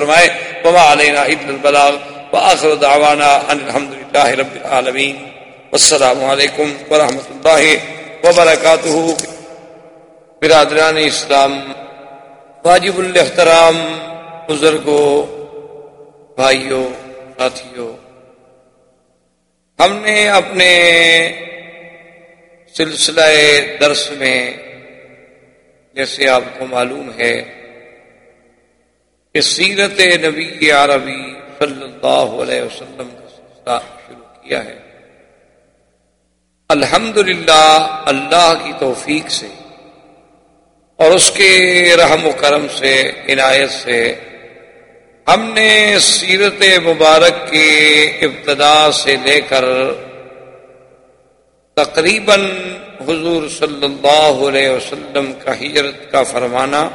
فرمائے، وما علینا عید البلاغ وآخر دعوانا ان الحمد للہ رب العالمین والسلام علیکم ورحمۃ اللہ وبرکاتہ برادران اسلام واجب الاحترام بزرگوں بھائیوں ساتھیوں ہم نے اپنے سلسلہ درس میں، جیسے آپ کو معلوم ہے کہ سیرت نبی عربی صلی اللہ علیہ وسلم کا سلسلہ شروع کیا ہے۔ الحمد اللہ کی توفیق سے اور اس کے رحم و کرم سے، عنایت سے ہم نے سیرت مبارک کی ابتدا سے لے کر تقریباً حضور صلی اللہ علیہ وسلم کا ہجرت کا فرمانا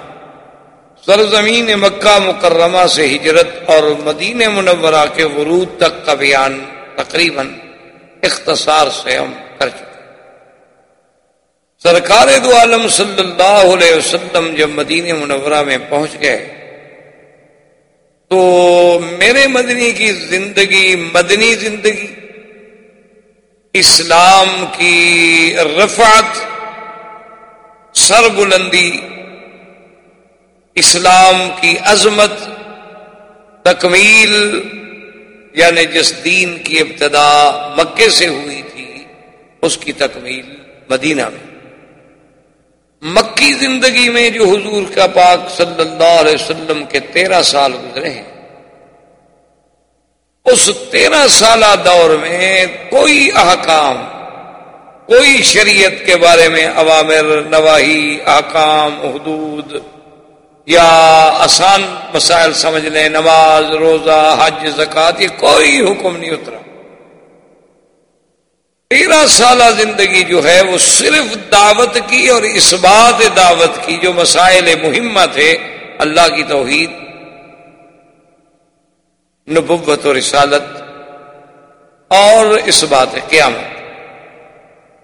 سرزمین مکہ مکرمہ سے ہجرت اور مدین منورہ کے ورود تک کا بیان تقریباً اختصار سے ہم کر چکے سرکار دو عالم صلی اللہ علیہ وسلم جب مدین منورہ میں پہنچ گئے تو میرے مدنی کی زندگی، مدنی زندگی، اسلام کی رفعت سر بلندی اسلام کی عظمت، تکمیل یعنی جس دین کی ابتدا مکے سے ہوئی تھی، اس کی تکمیل مدینہ میں۔ مکی زندگی میں جو حضور کا پاک صلی اللہ علیہ وسلم کے تیرہ سال گزرے ہیں، اس تیرہ سالہ دور میں کوئی احکام، کوئی شریعت کے بارے میں عوامر نواحی احکام حدود یا آسان مسائل سمجھ لیں، نماز، روزہ، حج، زکات، یہ کوئی حکم نہیں اترا۔ تیرہ سالہ زندگی جو ہے وہ صرف دعوت کی اور اس بات دعوت کی جو مسائل مہمہ تھے، اللہ کی توحید، نبوت و رسالت اور اس بات قیامت۔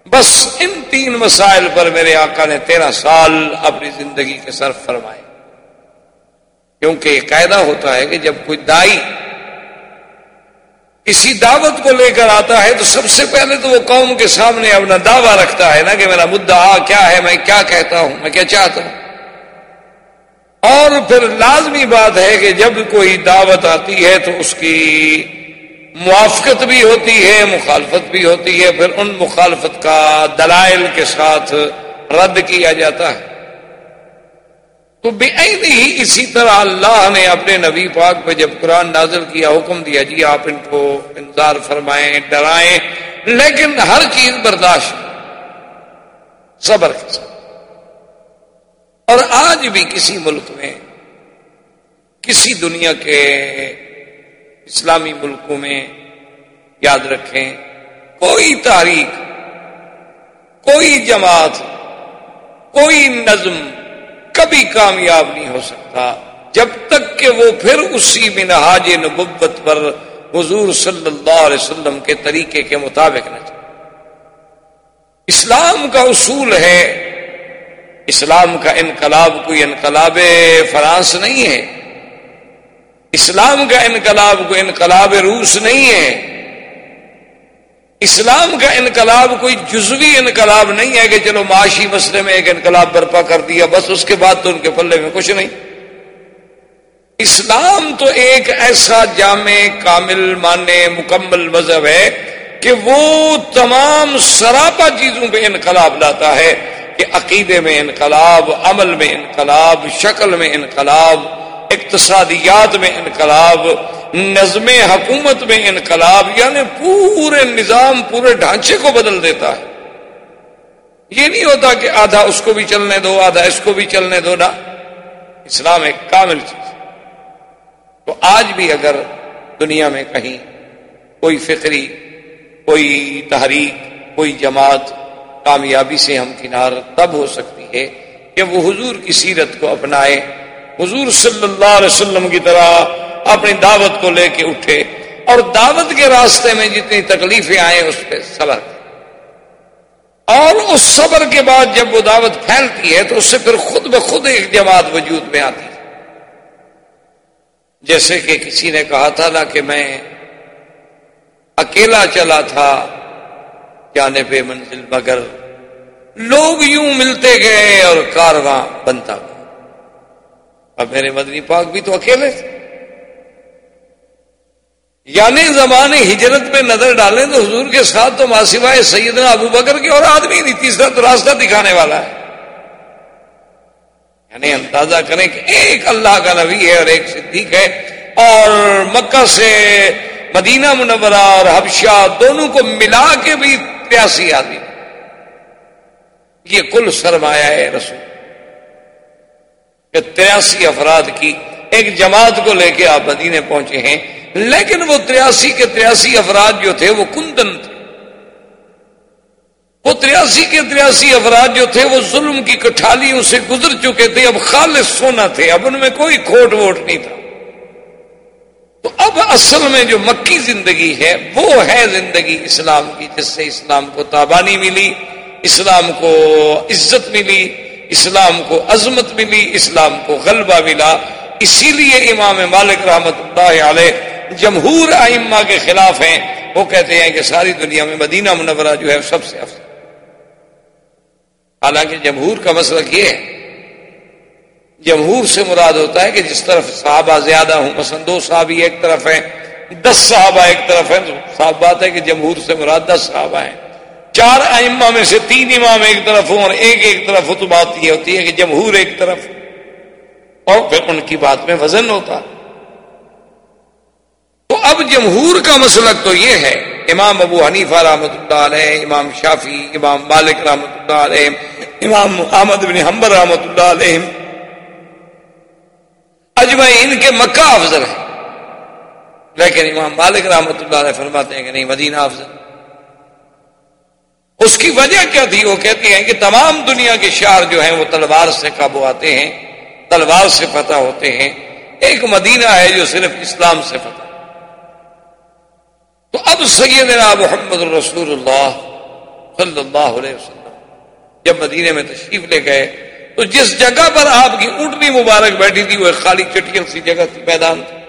بس ان تین مسائل پر میرے آقا نے تیرہ سال اپنی زندگی کے صرف فرمائے۔ کیونکہ یہ قاعدہ ہوتا ہے کہ جب کوئی دائی کسی دعوت کو لے کر آتا ہے تو سب سے پہلے تو وہ قوم کے سامنے اپنا دعویٰ رکھتا ہے نا کہ میرا مدعا کیا ہے، میں کیا کہتا ہوں، میں کیا چاہتا ہوں۔ اور پھر لازمی بات ہے کہ جب کوئی دعوت آتی ہے تو اس کی موافقت بھی ہوتی ہے، مخالفت بھی ہوتی ہے، پھر ان مخالفت کا دلائل کے ساتھ رد کیا جاتا ہے۔ تو بے ہی اسی طرح اللہ نے اپنے نبی پاک پہ جب قرآن نازل کیا، حکم دیا جی آپ ان کو انتظار فرمائیں، ڈرائیں، لیکن ہر چیز برداشت، صبر کے ساتھ۔ اور آج بھی کسی ملک میں، کسی دنیا کے اسلامی ملکوں میں، یاد رکھیں، کوئی تاریخ، کوئی جماعت، کوئی نظم کبھی کامیاب نہیں ہو سکتا۔ جب تک کہ وہ پھر اسی منہاج نبت پر حضور صلی اللہ علیہ وسلم کے طریقے کے مطابق نہ چلے۔ اسلام کا اصول ہے، اسلام کا انقلاب، کوئی انقلاب فرانس نہیں ہے۔ اسلام کا انقلاب، کوئی انقلاب روس نہیں ہے۔ اسلام کا انقلاب کوئی جزوی انقلاب نہیں ہے کہ چلو معاشی مسئلے میں ایک انقلاب برپا کر دیا، بس اس کے بعد تو ان کے پلے میں کچھ نہیں۔ اسلام تو ایک ایسا جامع، کامل مانے مکمل مذہب ہے کہ وہ تمام سراپا چیزوں پہ انقلاب لاتا ہے کہ عقیدے میں انقلاب، عمل میں انقلاب، شکل میں انقلاب۔ اقتصادیات میں انقلاب، نظم حکومت میں انقلاب یعنی پورے نظام، پورے ڈھانچے کو بدل دیتا ہے۔ یہ نہیں ہوتا کہ آدھا اس کو بھی چلنے دو، آدھا اس کو بھی چلنے دو نا اسلام ایک کامل چیز تو آج بھی اگر دنیا میں کہیں کوئی فکری کوئی تحریک، کوئی جماعت کامیابی سے ہم کنار تب ہو سکتی ہے کہ وہ حضور کی سیرت کو اپنائے۔ حضور صلی اللہ علیہ وسلم کی طرح اپنی دعوت کو لے کے اٹھے اور دعوت کے راستے میں جتنی تکلیفیں آئیں اس پہ صبر اور اس صبر کے بعد جب وہ دعوت پھیلتی ہے تو اس سے پھر خود بخود ایک جماعت وجود میں آتی ہے۔ جیسے کہ کسی نے کہا تھا نا کہ میں اکیلا چلا تھا جانے پہ منزل مگر لوگ یوں ملتے گئے اور کارواں بنتا گیا۔ اب میرے مدنی پاک بھی تو اکیلے تھے یعنی زمانے ہجرت میں نظر ڈالیں تو حضور کے ساتھ تو ماسوائے سیدنا ابو بکر کے اور آدمی نہیں، تیسرا تو راستہ دکھانے والا ہے۔ یعنی اندازہ کریں کہ ایک اللہ کا نبی ہے اور ایک صدیق ہے۔ اور مکہ سے مدینہ منورہ اور حبشہ دونوں کو ملا کے بھی تریاسی آدمی۔ یہ کل سرمایہ ہے رسول۔ تریاسی افراد کی ایک جماعت کو لے کے آپ مدینے پہنچے ہیں، لیکن وہ تریاسی کے تریاسی افراد جو تھے وہ کندن تھے۔ وہ تریاسی کے تریاسی افراد جو تھے وہ ظلم کی کٹھالیوں سے گزر چکے تھے، اب خالص سونا تھے، اب ان میں کوئی کھوٹ ووٹ نہیں تھا۔ تو اب اصل میں جو مکی زندگی ہے، وہ ہے زندگی اسلام کی، جس سے اسلام کو تابانی ملی، اسلام کو عزت ملی۔ اسلام کو عظمت ملی، اسلام کو غلبہ ملا۔ اسی لیے امام مالک رحمت اللہ علیہ جمہور ائمہ کے خلاف ہیں۔ وہ کہتے ہیں کہ ساری دنیا میں مدینہ منورہ جو ہے سب سے افضل۔ حالانکہ جمہور کا مسئلہ یہ ہے، جمہور سے مراد ہوتا ہے کہ جس طرف صحابہ زیادہ ہوں، مثلا دو صحابی ایک طرف ہیں، دس صحابہ ایک طرف ہیں، تو صاف بات ہے کہ جمہور سے مراد دس صحابہ ہیں۔ چار ائمہ میں سے تین امام ایک طرف ہوں اور ایک ایک طرف ہو تو بات یہ ہوتی ہے کہ جمہور ایک طرف۔ اور پھر ان کی بات میں وزن ہوتا۔ تو اب جمہور کا مسلک تو یہ ہے، امام ابو حنیفہ رحمۃ اللہ علیہ، امام شافی امام مالک رحمۃ اللہ علیہ، امام محمد بن حمبر رحمۃ اللہ علیہ۔ اجمعین کے مکہ افضل ہے لیکن امام مالک رحمۃ اللہ علیہ فرماتے ہیں کہ نہیں، مدینہ افضل۔ اس کی وجہ کیا تھی؟ وہ کہتی ہیں کہ تمام دنیا کے شہر جو ہیں وہ تلوار سے قابو آتے ہیں، تلوار سے فتح ہوتے ہیں۔ ایک مدینہ ہے جو صرف اسلام سے فتح۔ تو اب سیدنا محمد الرسول اللہ صلی اللہ علیہ وسلم جب مدینے میں تشریف لے گئے، تو جس جگہ پر آپ کی اونٹنی مبارک بیٹھی تھی، وہ خالی چٹیل سی جگہ تھی، میدان تھی۔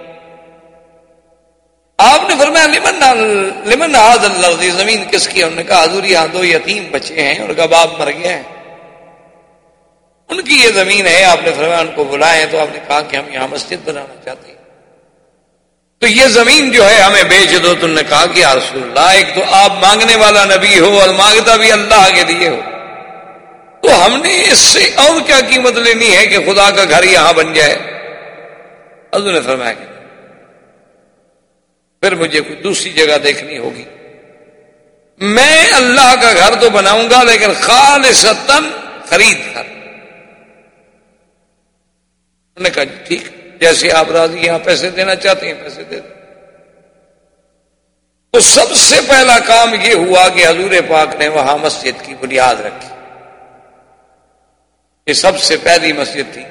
آپ نے فرمایا، لمن لمن آز اللہ زمین کس کی انہوں نے کہا، حضور یہاں دو یتیم بچے ہیں اور کب آپ مر گئے ہیں ان کی یہ زمین ہے، آپ نے فرمایا ان کو بلائے تو آپ نے کہا کہ ہم یہاں مسجد بنانا چاہتے ہیں۔ تو یہ زمین جو ہے، ہمیں بیچ دو تم نے کہا کہ رسول اللہ، ایک تو آپ مانگنے والا نبی ہو اور مانگتا بھی اللہ کے لیے ہو۔ تو ہم نے اس سے اور کیا قیمت لینی ہے کہ خدا کا گھر یہاں بن جائے؟ حضور نے فرمایا کہ پھر مجھے کوئی دوسری جگہ دیکھنی ہوگی۔ میں اللہ کا گھر تو بناؤں گا، لیکن خالص خرید کر نے کہا جی ٹھیک، جیسے آپ راضی یہاں پیسے دینا چاہتے ہیں، پیسے دے دیں۔ تو سب سے پہلا کام یہ ہوا کہ حضور پاک نے وہاں مسجد کی بنیاد رکھی۔ یہ سب سے پہلی مسجد تھی۔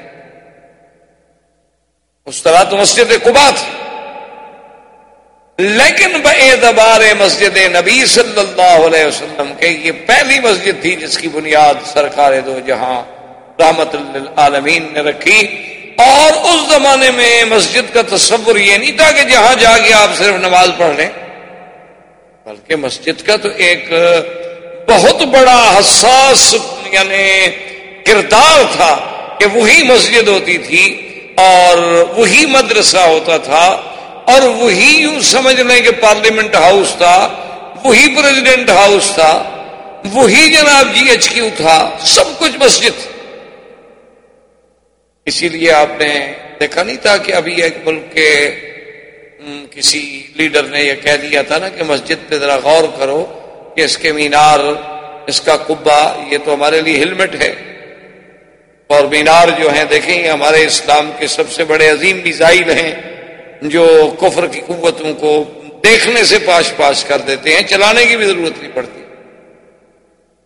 اس طرح تو مسجد قبا تھی۔ لیکن بے اعتبار مسجد نبی صلی اللہ علیہ وسلم کے یہ پہلی مسجد تھی جس کی بنیاد سرکار دو جہاں رحمت للعالمین نے رکھی اور اس زمانے میں مسجد کا تصور یہ نہیں تھا کہ جہاں جا کے آپ صرف نماز پڑھ لیں، بلکہ مسجد کا تو ایک بہت بڑا حساس یعنی کردار تھا کہ وہی مسجد ہوتی تھی اور وہی مدرسہ ہوتا تھا اور وہی یوں سمجھ لیں کہ پارلیمنٹ ہاؤس تھا، وہی پریزیڈنٹ ہاؤس تھا، وہی جناب جی ایچ کیو تھا، سب کچھ مسجد۔ اسی لیے آپ نے دیکھا نہیں تھا کہ ابھی ایک ملک کے کسی لیڈر نے یہ کہہ دیا تھا نا کہ مسجد پہ ذرا غور کرو کہ اس کے مینار، اس کا کبا یہ تو ہمارے لیے ہیلمٹ ہے۔ اور مینار جو ہیں، دیکھیں ہمارے اسلام کے سب سے بڑے عظیم میزائل ہیں۔ جو کفر کی قوتوں کو دیکھنے سے پاش پاش کر دیتے ہیں، چلانے کی بھی ضرورت نہیں پڑتی۔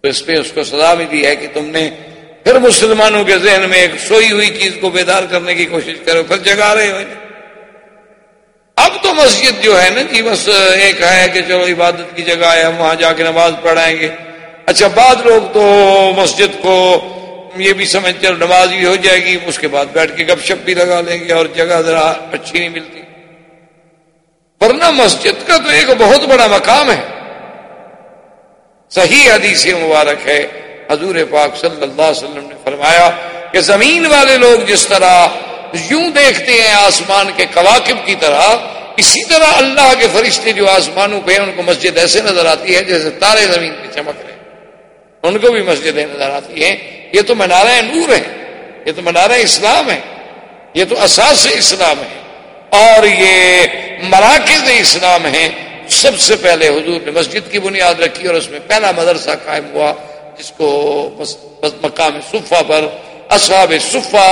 تو اس پہ اس کو سزا ملی ہے کہ تم نے پھر مسلمانوں کے ذہن میں ایک سوئی ہوئی چیز کو بیدار کرنے کی کوشش کرو، پھر جگا رہے ہو۔ اب تو مسجد جو ہے نا جی بس ایک ہے کہ چلو عبادت کی جگہ ہے، ہم وہاں جا کے نماز پڑھائیں گے۔ اچھا بعض لوگ تو مسجد کو یہ بھی سمجھ چل نماز بھی ہو جائے گی، اس کے بعد بیٹھ کے گپ شپ بھی لگا لیں گے اور جگہ ذرا اچھی نہیں ملتی۔ ورنہ مسجد کا تو ایک بہت بڑا مقام ہے۔ صحیح حدیث مبارک ہے۔ حضور پاک صلی اللہ علیہ وسلم نے فرمایا کہ زمین والے لوگ جس طرح یوں دیکھتے ہیں آسمان کے کواکب کی طرح، اسی طرح اللہ کے فرشتے جو آسمانوں پہ ہیں، ان کو مسجد ایسے نظر آتی ہے جیسے تارے زمین پہ چمک رہے ہیں۔ ان کو بھی مسجدیں نظر آتی ہیں۔ یہ تو منارہ نور ہے یہ تو منارہ اسلام ہے یہ تو اساس اسلام ہے اور یہ مراکز اسلام ہے سب سے پہلے حضور نے مسجد کی بنیاد رکھی اور اس میں پہلا مدرسہ قائم ہوا، جس کو مقام صفا پر، اصحاب صفا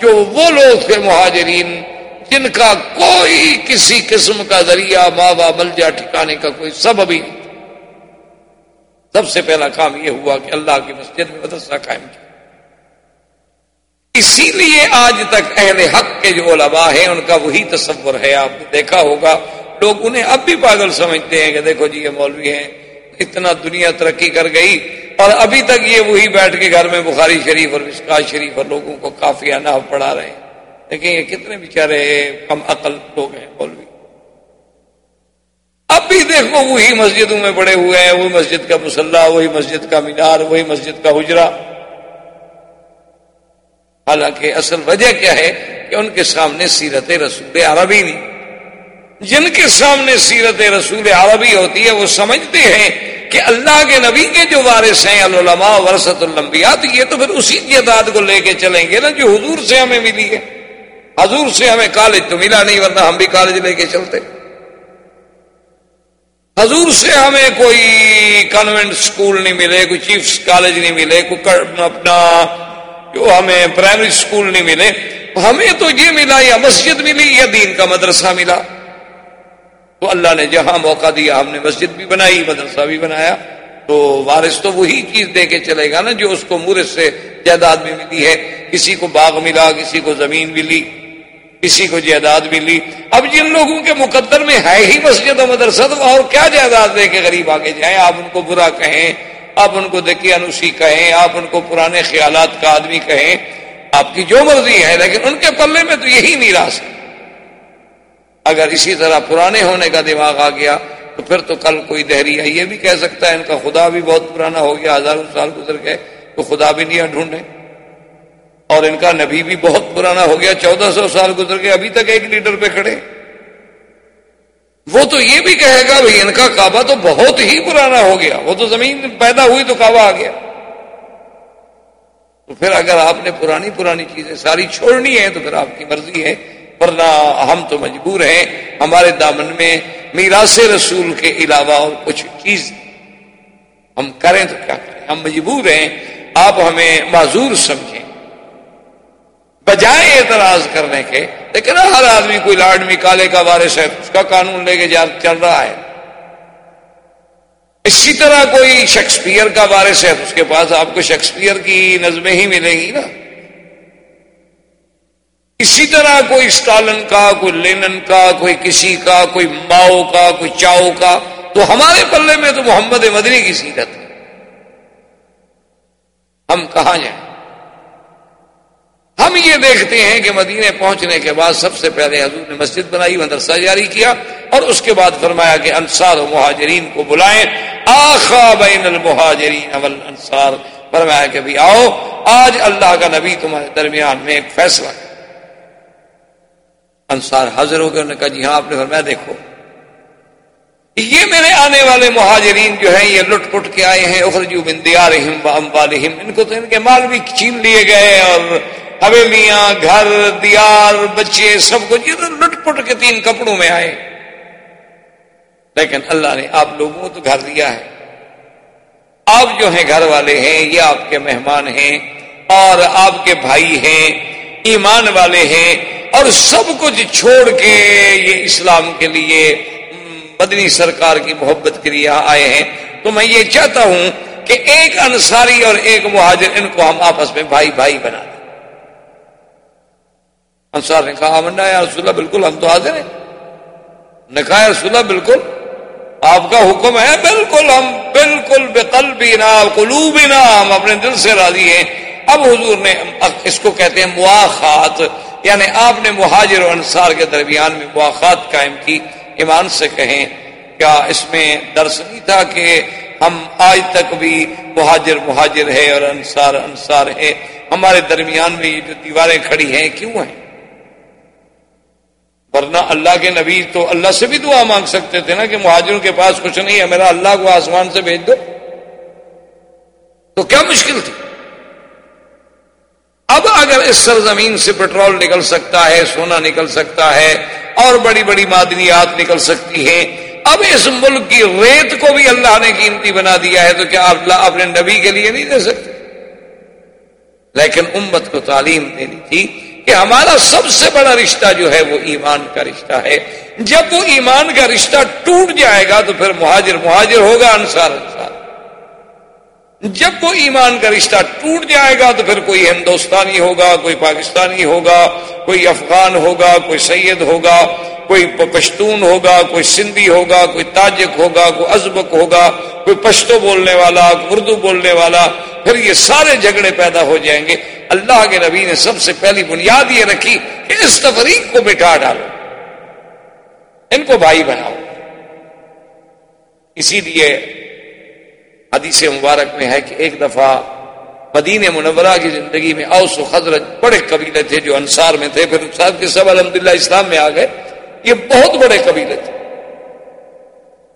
جو وہ لوگ تھے مہاجرین، جن کا کوئی کسی قسم کا ذریعہ ماں مل جا ٹھکانے کا کوئی سبب ہی نہیں سب سے پہلا کام یہ ہوا کہ اللہ کی مسجد میں مدرسہ قائم کیا۔ اسی لیے آج تک اہل حق کے جو علماء ہیں، ان کا وہی تصور ہے۔ آپ نے دیکھا ہوگا، لوگ انہیں اب بھی پاگل سمجھتے ہیں کہ دیکھو جی یہ مولوی ہیں، اتنا دنیا ترقی کر گئی۔ اور ابھی تک یہ وہی بیٹھ کے گھر میں بخاری شریف اور مسکا شریف اور لوگوں کو کافی اناف پڑھا رہے ہیں۔ لیکن یہ کتنے بیچارے کم عقل لوگ ہیں مولوی۔ اب بھی دیکھو وہی مسجدوں میں بڑے ہوئے ہیں، وہی مسجد کا مسلح وہی مسجد کا مینار، وہی مسجد کا حجرا حالانکہ اصل وجہ کیا ہے کہ ان کے سامنے سیرت رسول عربی نہیں۔ جن کے سامنے سیرت رسول عربی ہوتی ہے، وہ سمجھتے ہیں کہ اللہ کے نبی کے جو وارث ہیں، العلماء ورثت المبیا تو یہ تو پھر اسی تعداد کو لے کے چلیں گے نا جو حضور سے ہمیں ملی ہے۔ حضور سے ہمیں کالج تو ملا نہیں، ورنہ ہم بھی کالج لے کے چلتے۔ حضور سے ہمیں کوئی کانوینٹ اسکول نہیں ملے، کوئی چیف کالج نہیں ملے، کوئی اپنا جو ہمیں پرائمری اسکول نہیں ملے، ہمیں تو یہ ملا، یا مسجد ملی، یا دین کا مدرسہ ملا۔ تو اللہ نے جہاں موقع دیا، ہم نے مسجد بھی بنائی، مدرسہ بھی بنایا۔ تو وارث تو وہی چیز دے کے چلے گا نا، جو اس کو مورس سے جائیداد بھی ملی ہے۔ کسی کو باغ ملا، کسی کو زمین ملی، کسی کو جائیداد ملی۔ اب جن لوگوں کے مقدر میں ہے ہی مسجد و مدرسہ، تو اور کیا جائیداد دے کے غریب آگے جائیں؟ آپ ان کو برا کہیں۔ آپ ان کو دیکھیے انوسی کہیں، آپ ان کو پرانے خیالات کا آدمی کہیں، آپ کی جو مرضی ہے، لیکن ان کے پلے میں تو یہی میراث ہے۔ اگر اسی طرح پرانے ہونے کا دماغ آ گیا، تو پھر تو کل کوئی دہری ہے۔ یہ بھی کہہ سکتا ہے، ان کا خدا بھی بہت پرانا ہو گیا، ہزاروں سال گزر گئے، تو خدا بھی نہیں ڈھونڈے۔ اور ان کا نبی بھی بہت پرانا ہو گیا، چودہ سو سال گزر گئے، ابھی تک ایک لیٹر پہ کھڑے۔ وہ تو یہ بھی کہے گا بھائی ان کا کعبہ تو بہت ہی پرانا ہو گیا۔ وہ تو زمین پیدا ہوئی تو کعبہ آ گیا۔ تو پھر اگر آپ نے پرانی پرانی چیزیں ساری چھوڑنی ہے تو پھر آپ کی مرضی ہے۔ ورنہ ہم تو مجبور ہیں۔ ہمارے دامن میں میراث رسول کے علاوہ اور کچھ چیز ہم کریں تو کیا کریں؟ ہم مجبور ہیں۔ آپ ہمیں معذور سمجھیں۔ بجائے اعتراض کرنے کے، لیکن ہر آدمی کوئی لاڈمی کالے کا وارث ہے، اس کا قانون لے کے چل رہا ہے۔ اسی طرح کوئی شیکسپیئر کا وارث ہے، اس کے پاس آپ کو شیکسپیئر کی نظمیں ہی ملیں گی نا۔ اسی طرح کوئی اسٹالن کا، کوئی لینن کا، کوئی کسی کا، کوئی ماؤ کا، کوئی چاؤ کا، تو ہمارے پلے میں تو محمد مدنی کی سیرت ہے۔ ہم کہاں جائیں؟ ہم یہ دیکھتے ہیں کہ مدینے پہنچنے کے بعد سب سے پہلے حضور نے مسجد بنائی، مدرسہ جاری کیا اور اس کے بعد فرمایا کہ انصار و مہاجرین کو بلائیں۔ آخا بین المہاجرین انصار فرمایا کہ بھی آؤ، آج اللہ کا نبی تمہارے درمیان میں ایک فیصلہ انصار حاضر ہو گئے، انہوں نے کہا جی ہاں آپ نے فرمایا، دیکھو، یہ میرے آنے والے مہاجرین جو ہیں، یہ لٹ پٹ کے آئے ہیں۔ اخرجو ان کو تو ان کے مال بھی چھین لیے گئے اور حویلیاں گھر، دیار، بچے، سب کچھ، یہ تو لٹ پٹ کے تین کپڑوں میں آئے۔ لیکن اللہ نے آپ لوگوں کو تو گھر دیا ہے۔ آپ جو ہیں گھر والے ہیں، یہ آپ کے مہمان ہیں اور آپ کے بھائی ہیں، ایمان والے ہیں اور سب کچھ چھوڑ کے یہ اسلام کے لیے، مدنی سرکار کی محبت کے لیے آئے ہیں۔ تو میں یہ چاہتا ہوں کہ ایک انصاری اور ایک مہاجر، ان کو ہم آپس میں بھائی بھائی بنا دیں۔ انصار نے کہا منڈا یا رسول اللہ، بالکل ہم تو حاضر ہیں۔ نے کہا رسول اللہ، بالکل۔ آپ کا حکم ہے، بالکل ہم، بالکل بے قلبی نا ہم اپنے دل سے راضی ہیں۔ اب حضور نے اس کو کہتے ہیں مواخات یعنی آپ نے مہاجر و انصار کے درمیان میں مواخات قائم کی۔ ایمان سے کہیں، کیا اس میں درس نہیں تھا کہ ہم آج تک بھی مہاجر مہاجر ہے اور انصار انصار ہے۔ ہمارے درمیان میں یہ جو دیواریں کھڑی ہیں، کیوں ہیں؟ ورنہ اللہ کے نبی تو اللہ سے بھی دعا مانگ سکتے تھے نا کہ مہاجروں کے پاس کچھ نہیں ہے، میرا اللہ کو آسمان سے بھیج دو۔ تو کیا مشکل تھی؟ اب اگر اس سرزمین سے پیٹرول نکل سکتا ہے، سونا نکل سکتا ہے، اور بڑی بڑی معدنیات نکل سکتی ہیں، اب اس ملک کی ریت کو بھی اللہ نے قیمتی بنا دیا ہے تو کیا اللہ اپنے نبی کے لیے نہیں دے سکتے؟ لیکن امت کو تعلیم دینی تھی کہ ہمارا سب سے بڑا رشتہ جو ہے وہ ایمان کا رشتہ ہے۔ جب وہ ایمان کا رشتہ ٹوٹ جائے گا تو پھر مہاجر مہاجر ہوگا، انصار انصار۔ جب وہ ایمان کا رشتہ ٹوٹ جائے گا تو پھر کوئی ہندوستانی ہوگا، کوئی پاکستانی ہوگا، کوئی افغان ہوگا، کوئی سید ہوگا، کوئی پشتون ہوگا، کوئی سندھی ہوگا، کوئی تاجک ہوگا، کوئی ازبک ہوگا، کوئی پشتو بولنے والا اردو بولنے والا پھر یہ سارے جھگڑے پیدا ہو جائیں گے۔ اللہ کے نبی نے سب سے پہلی بنیاد یہ رکھی کہ اس تفریق کو مٹا ڈالو۔ ان کو بھائی بناؤ۔ اسی لیے حدیث مبارک میں ہے کہ ایک دفعہ مدین منورہ کی زندگی میں اوس و خزرت بڑے قبیلے تھے جو انصار میں تھے۔ پھر صاحب کے سب الحمد اسلام میں آ گئے۔ یہ بہت بڑے قبیلے تھے۔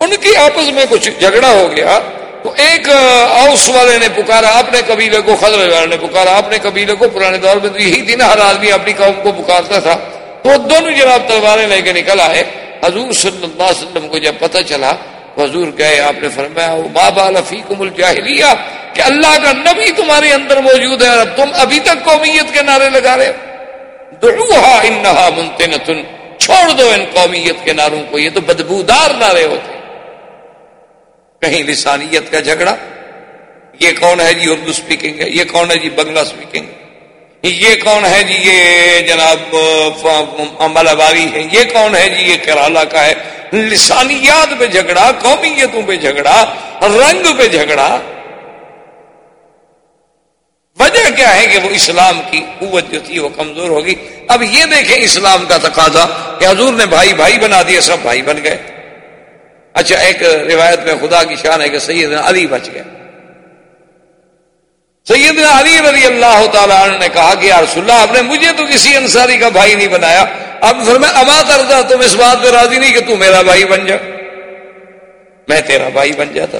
ان کی آپس میں کچھ جھگڑا ہو گیا۔ تو ایک اوس والے نے پکارا، اپنے قبیلے کو خزر والے نے پکارا، اپنے قبیلے کو، پرانے دور میں تو یہی تھی نا، ہر آدمی اپنی قوم کو پکارتا تھا۔ تو دونوں جناب تلواریں لے کے نکل آئے۔ حضور صلی اللہ علیہ وسلم کو جب پتہ چلا حضور گئے، آپ نے فرمایا ماں بالفیقم الجاہلیہ، کہ اللہ کا نبی تمہارے اندر موجود ہے اور تم ابھی تک قومیت کے نعرے لگا رہے دعوہا انہا منتنتن، چھوڑ دو ان قومیت کے نعروں کو، یہ تو بدبودار نعرے ہوتے کہیں لسانیت کا جھگڑا؟ یہ کون ہے جی اردو اسپیکنگ ہے؟ یہ کون ہے جی بنگلہ اسپیکنگ یہ کون ہے جی یہ جناب ملاباری ہے؟ یہ کون ہے جی یہ کرالا کا ہے؟ لسانیات پہ جھگڑا، قومیتوں پہ جھگڑا، رنگ پہ جھگڑا۔ وجہ کیا ہے کہ وہ اسلام کی قوت جو تھی وہ کمزور ہوگی؟ اب یہ دیکھیں اسلام کا تقاضا کہ حضور نے بھائی بھائی بنا دیے، سب بھائی بن گئے۔ اچھا ایک روایت میں خدا کی شان ہے کہ سیدنا علی بچ گئے۔ سیدنا علی رضی اللہ تعالیٰ عنہ نے کہا کہ یا رسول اللہ آپ نے مجھے تو کسی انصاری کا بھائی نہیں بنایا۔ اب پھر میں اما کرتا تم اس بات پہ راضی نہیں کہ تو میرا بھائی بن جا۔ میں تیرا بھائی بن جاتا۔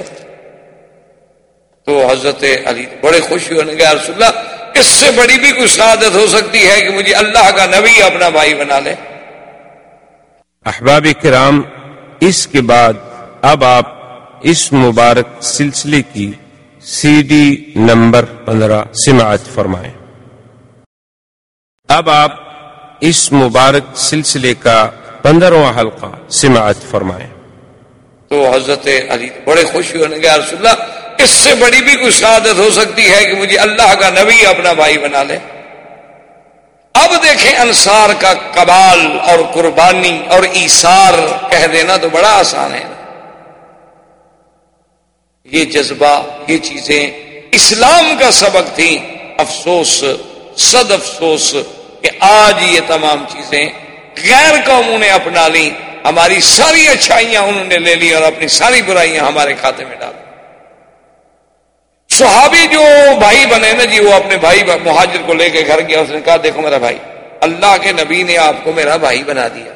تو حضرت علی بڑے خوش ہونے گیا رسول اللہ، اس سے بڑی بھی کچھ سعادت ہو سکتی ہے کہ مجھے اللہ کا نبی اپنا بھائی بنا لے۔ احباب کرام، اس کے بعد اب آپ اس مبارک سلسلے کی سی ڈی نمبر پندرہ سماعت فرمائیں۔ اب آپ اس مبارک سلسلے کا پندرہواں حلقہ سماعت فرمائیں۔ تو حضرت علی بڑے خوشی ہونے گیا رسول اللہ، اس سے بڑی بھی کوئی شہادت ہو سکتی ہے کہ مجھے اللہ کا نبی اپنا بھائی بنا لے۔ اب دیکھیں انصار کا کبال اور قربانی اور ایسار کہہ دینا تو بڑا آسان ہے۔ یہ جذبہ، یہ چیزیں اسلام کا سبق تھی افسوس، صد افسوس کہ آج یہ تمام چیزیں غیر قوموں نے اپنا لی ہماری ساری اچھائیاں انہوں نے لے لی اور اپنی ساری برائیاں ہمارے کھاتے میں ڈال۔ صحابی جو بھائی بنے نا جی وہ اپنے بھائی مہاجر کو لے کے گھر گیا، اس نے کہا، دیکھو میرا بھائی، اللہ کے نبی نے آپ کو میرا بھائی بنا دیا۔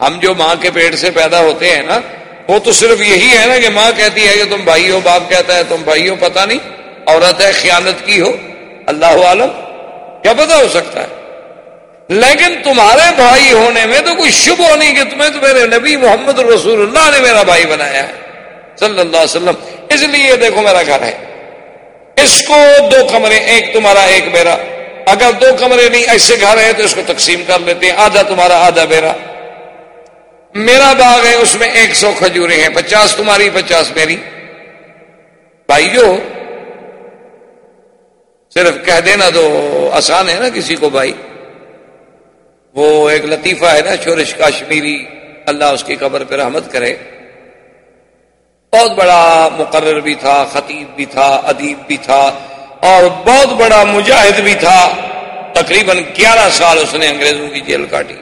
ہم جو ماں کے پیٹ سے پیدا ہوتے ہیں نا وہ تو صرف یہی ہے نا کہ ماں کہتی ہے کہ تم بھائی ہو، باپ کہتا ہے تم بھائی ہو پتا نہیں، عورت ہے، خیانت کی ہو، اللہ عالم، کیا پتا ہو سکتا ہے؟ لیکن تمہارے بھائی ہونے میں تو کوئی شب ہو نہیں کہ تمہیں تو میرے نبی محمد رسول اللہ نے میرا بھائی بنایا ہے، صلی اللہ علیہ وسلم۔ اس لیے دیکھو میرا گھر ہے۔ اس کو دو کمرے، ایک تمہارا، ایک میرا۔ اگر دو کمرے نہیں، ایسے گھر ہے تو اس کو تقسیم کر لیتے ہیں، آدھا تمہارا، آدھا میرا۔ میرا باغ ہے، اس میں ایک سو کھجورے ہیں۔ پچاس تمہاری، پچاس میری۔ بھائی جو صرف کہہ دینا تو آسان ہے نا کسی کو بھائی۔ وہ ایک لطیفہ ہے نا، شورش کاشمیری۔ اللہ اس کی قبر پہ رحمت کرے۔ بہت بڑا مقرر بھی تھا، خطیب بھی تھا، ادیب بھی تھا۔ اور بہت بڑا مجاہد بھی تھا۔ تقریباً گیارہ سال اس نے انگریزوں کی جیل کاٹی۔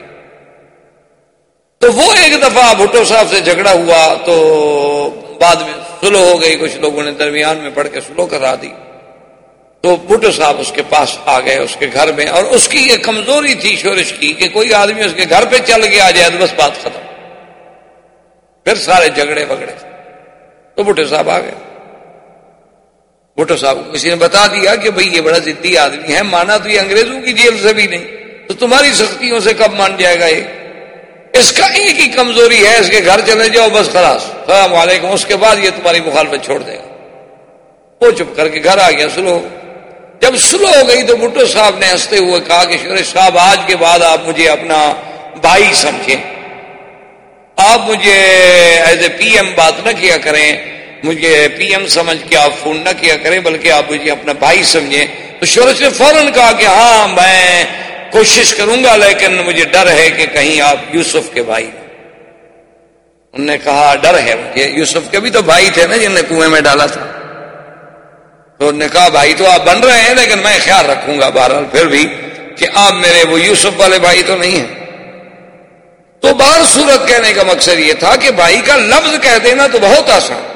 تو وہ ایک دفعہ بھٹو صاحب سے جھگڑا ہوا تو بعد میں سلو ہو گئی، کچھ لوگوں نے درمیان میں پڑھ کے سلو کرا دی۔ تو بھٹو صاحب اس کے پاس آ گئے، اس کے گھر میں، اور اس کی یہ کمزوری تھی شورش کی کہ کوئی آدمی اس کے گھر پہ چل گیا جائے تو بس بات ختم۔ پھر سارے جھگڑے بگڑے۔ تو بھٹو صاحب آ گئے۔ بھٹو صاحب کو کسی نے بتا دیا کہ بھئی یہ بڑا ضدی آدمی ہے، مانا تو یہ انگریزوں کی جیل سے بھی نہیں، تو تمہاری سختیوں سے کب مان جائے گا یہ؟ اس کا ایک ہی کمزوری ہے، اس کے گھر چلے جاؤ، بس خلاص۔ السلام علیکم، اس کے بعد یہ تمہاری مخالفت چھوڑ دے گا۔ وہ چپ کر کے گھر آ گیا، سلو۔ جب سلو ہو گئی تو بھٹو صاحب نے ہنستے ہوئے کہا کہ شورش صاحب، آج کے بعد آپ مجھے اپنا بھائی سمجھیں۔ آپ مجھے ایز اے پی ایم بات نہ کیا کریں، مجھے پی ایم سمجھ کے آپ فون نہ کیا کریں، بلکہ آپ مجھے اپنا بھائی سمجھیں۔ تو شورش نے فوراً کہا کہ ہاں میں کوشش کروں گا، لیکن مجھے ڈر ہے کہ کہیں آپ یوسف کے بھائی انہوں نے کہا، ڈر ہے مجھے۔ یوسف کے بھی تو بھائی تھے نا جن نے کنویں میں ڈالا تھا۔ تو انہوں نے کہا، بھائی تو آپ بن رہے ہیں، لیکن میں خیال رکھوں گا بہرحال پھر بھی کہ آپ میرے وہ یوسف والے بھائی تو نہیں ہیں۔ تو بار صورت کہنے کا مقصد یہ تھا کہ بھائی کا لفظ کہہ دینا تو بہت آسان۔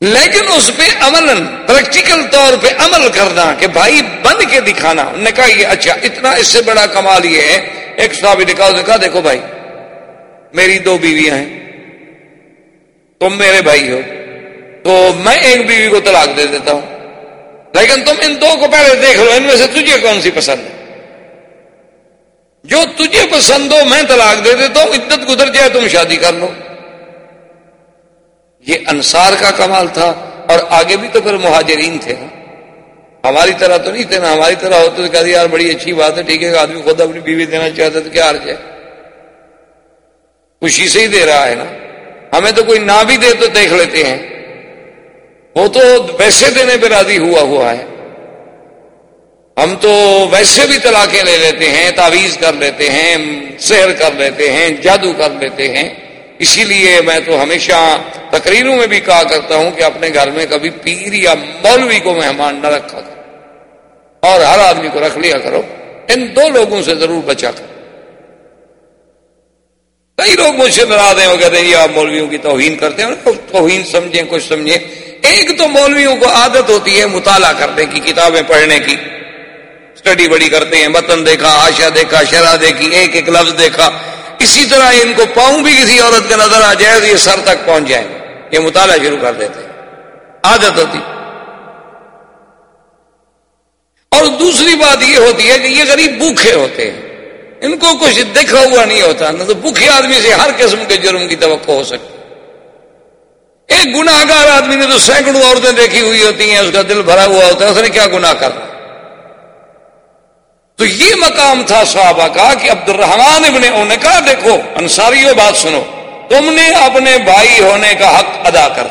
لیکن اس پہ عمل پریکٹیکل طور پہ عمل کرنا کہ بھائی بن کے دکھانا۔ انہوں نے کہا یہ اچھا اتنا اس سے بڑا کمال یہ ہے۔ ایک صحابی نے کہا، دیکھو بھائی، میری دو بیویاں ہیں۔ تم میرے بھائی ہو۔ تو میں ایک بیوی کو طلاق دے دیتا ہوں۔ لیکن تم ان دو کو پہلے دیکھ لو، ان میں سے تجھے کون سی پسند ہے؟ جو تجھے پسند ہو، میں طلاق دے دیتا ہوں، عدت گزر جائے، تم شادی کر لو۔ یہ انصار کا کمال تھا اور آگے بھی تو پھر مہاجرین تھے۔ ہماری طرح تو نہیں تھے نا، ہماری طرح ہوتے تو یار بڑی اچھی بات ہے، ٹھیک ہے، آدمی خود اپنی بیوی دینا چاہتا تو کیا ہار جائے خوشی سے ہی دے رہا ہے نا۔ ہمیں تو کوئی نہ بھی دے تو دیکھ لیتے ہیں۔ وہ تو ویسے دینے پہ راضی ہوا ہوا ہے۔ ہم تو ویسے بھی طلاقیں لے لیتے ہیں، تعویذ کر لیتے ہیں، سحر کر لیتے ہیں، جادو کر لیتے ہیں۔ اسی لیے میں تو ہمیشہ تقریروں میں بھی کہا کرتا ہوں کہ اپنے گھر میں کبھی پیر یا مولوی کو مہمان نہ رکھا کرو اور ہر آدمی کو رکھ لیا کرو۔ ان دو لوگوں سے ضرور بچا کرو۔ کئی لوگ مجھ سے ناراض ہیں وہ کہتے ہیں یہ آپ مولویوں کی توہین کرتے ہیں۔ توہین سمجھیں، کچھ سمجھیں۔ ایک تو مولویوں کو عادت ہوتی ہے مطالعہ کرنے کی، کتابیں پڑھنے کی۔ اسٹڈی بڑی کرتے ہیں متن دیکھا آشا دیکھا، شرح دیکھی، ایک ایک لفظ دیکھا۔ اسی طرح ان کو پاؤں بھی کسی عورت کا نظر آ جائے تو یہ سر تک پہنچ جائیں۔ گے یہ مطالعہ شروع کر دیتے عادت ہوتی۔ اور دوسری بات یہ ہوتی ہے کہ یہ غریب بھوکھے ہوتے ہیں۔ ان کو کچھ دیکھا ہوا نہیں ہوتا، نہ تو بھوکھے آدمی سے ہر قسم کے جرم کی توقع ہو سکتی۔ ایک گناہ گار آدمی نے تو سینکڑوں عورتیں دیکھی ہوئی ہوتی ہیں، اس کا دل بھرا ہوا ہوتا ہے، اس نے کیا گناہ کرنا؟ تو یہ مقام تھا صحابہ کا کہ عبد الرحمان ابن نے کہا دیکھو، انصاریوں بات سنو۔ تم نے اپنے بھائی ہونے کا حق ادا کر۔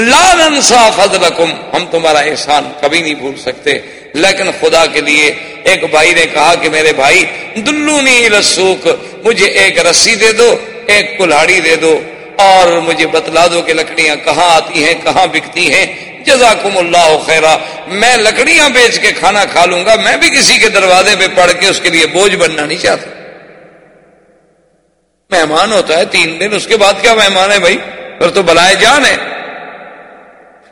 لال انصاف حضرکم ہم تمہارا احسان کبھی نہیں بھول سکتے۔ لیکن خدا کے لیے ایک بھائی نے کہا کہ میرے بھائی، دلونی رسوک مجھے ایک رسی دے دو، ایک کلاڑی دے دو اور مجھے بتلا دو کہ لکڑیاں کہاں آتی ہیں، کہاں بکتی ہیں۔ جزاکم اللہ خیرا میں لکڑیاں بیچ کے کھانا کھا لوں گا، میں بھی کسی کے دروازے پہ پڑھ کے اس کے لیے بوجھ بننا نہیں چاہتا۔ مہمان ہوتا ہے تین دن، اس کے بعد کیا مہمان ہے بھائی؟ پھر تو بلائے جان ہے۔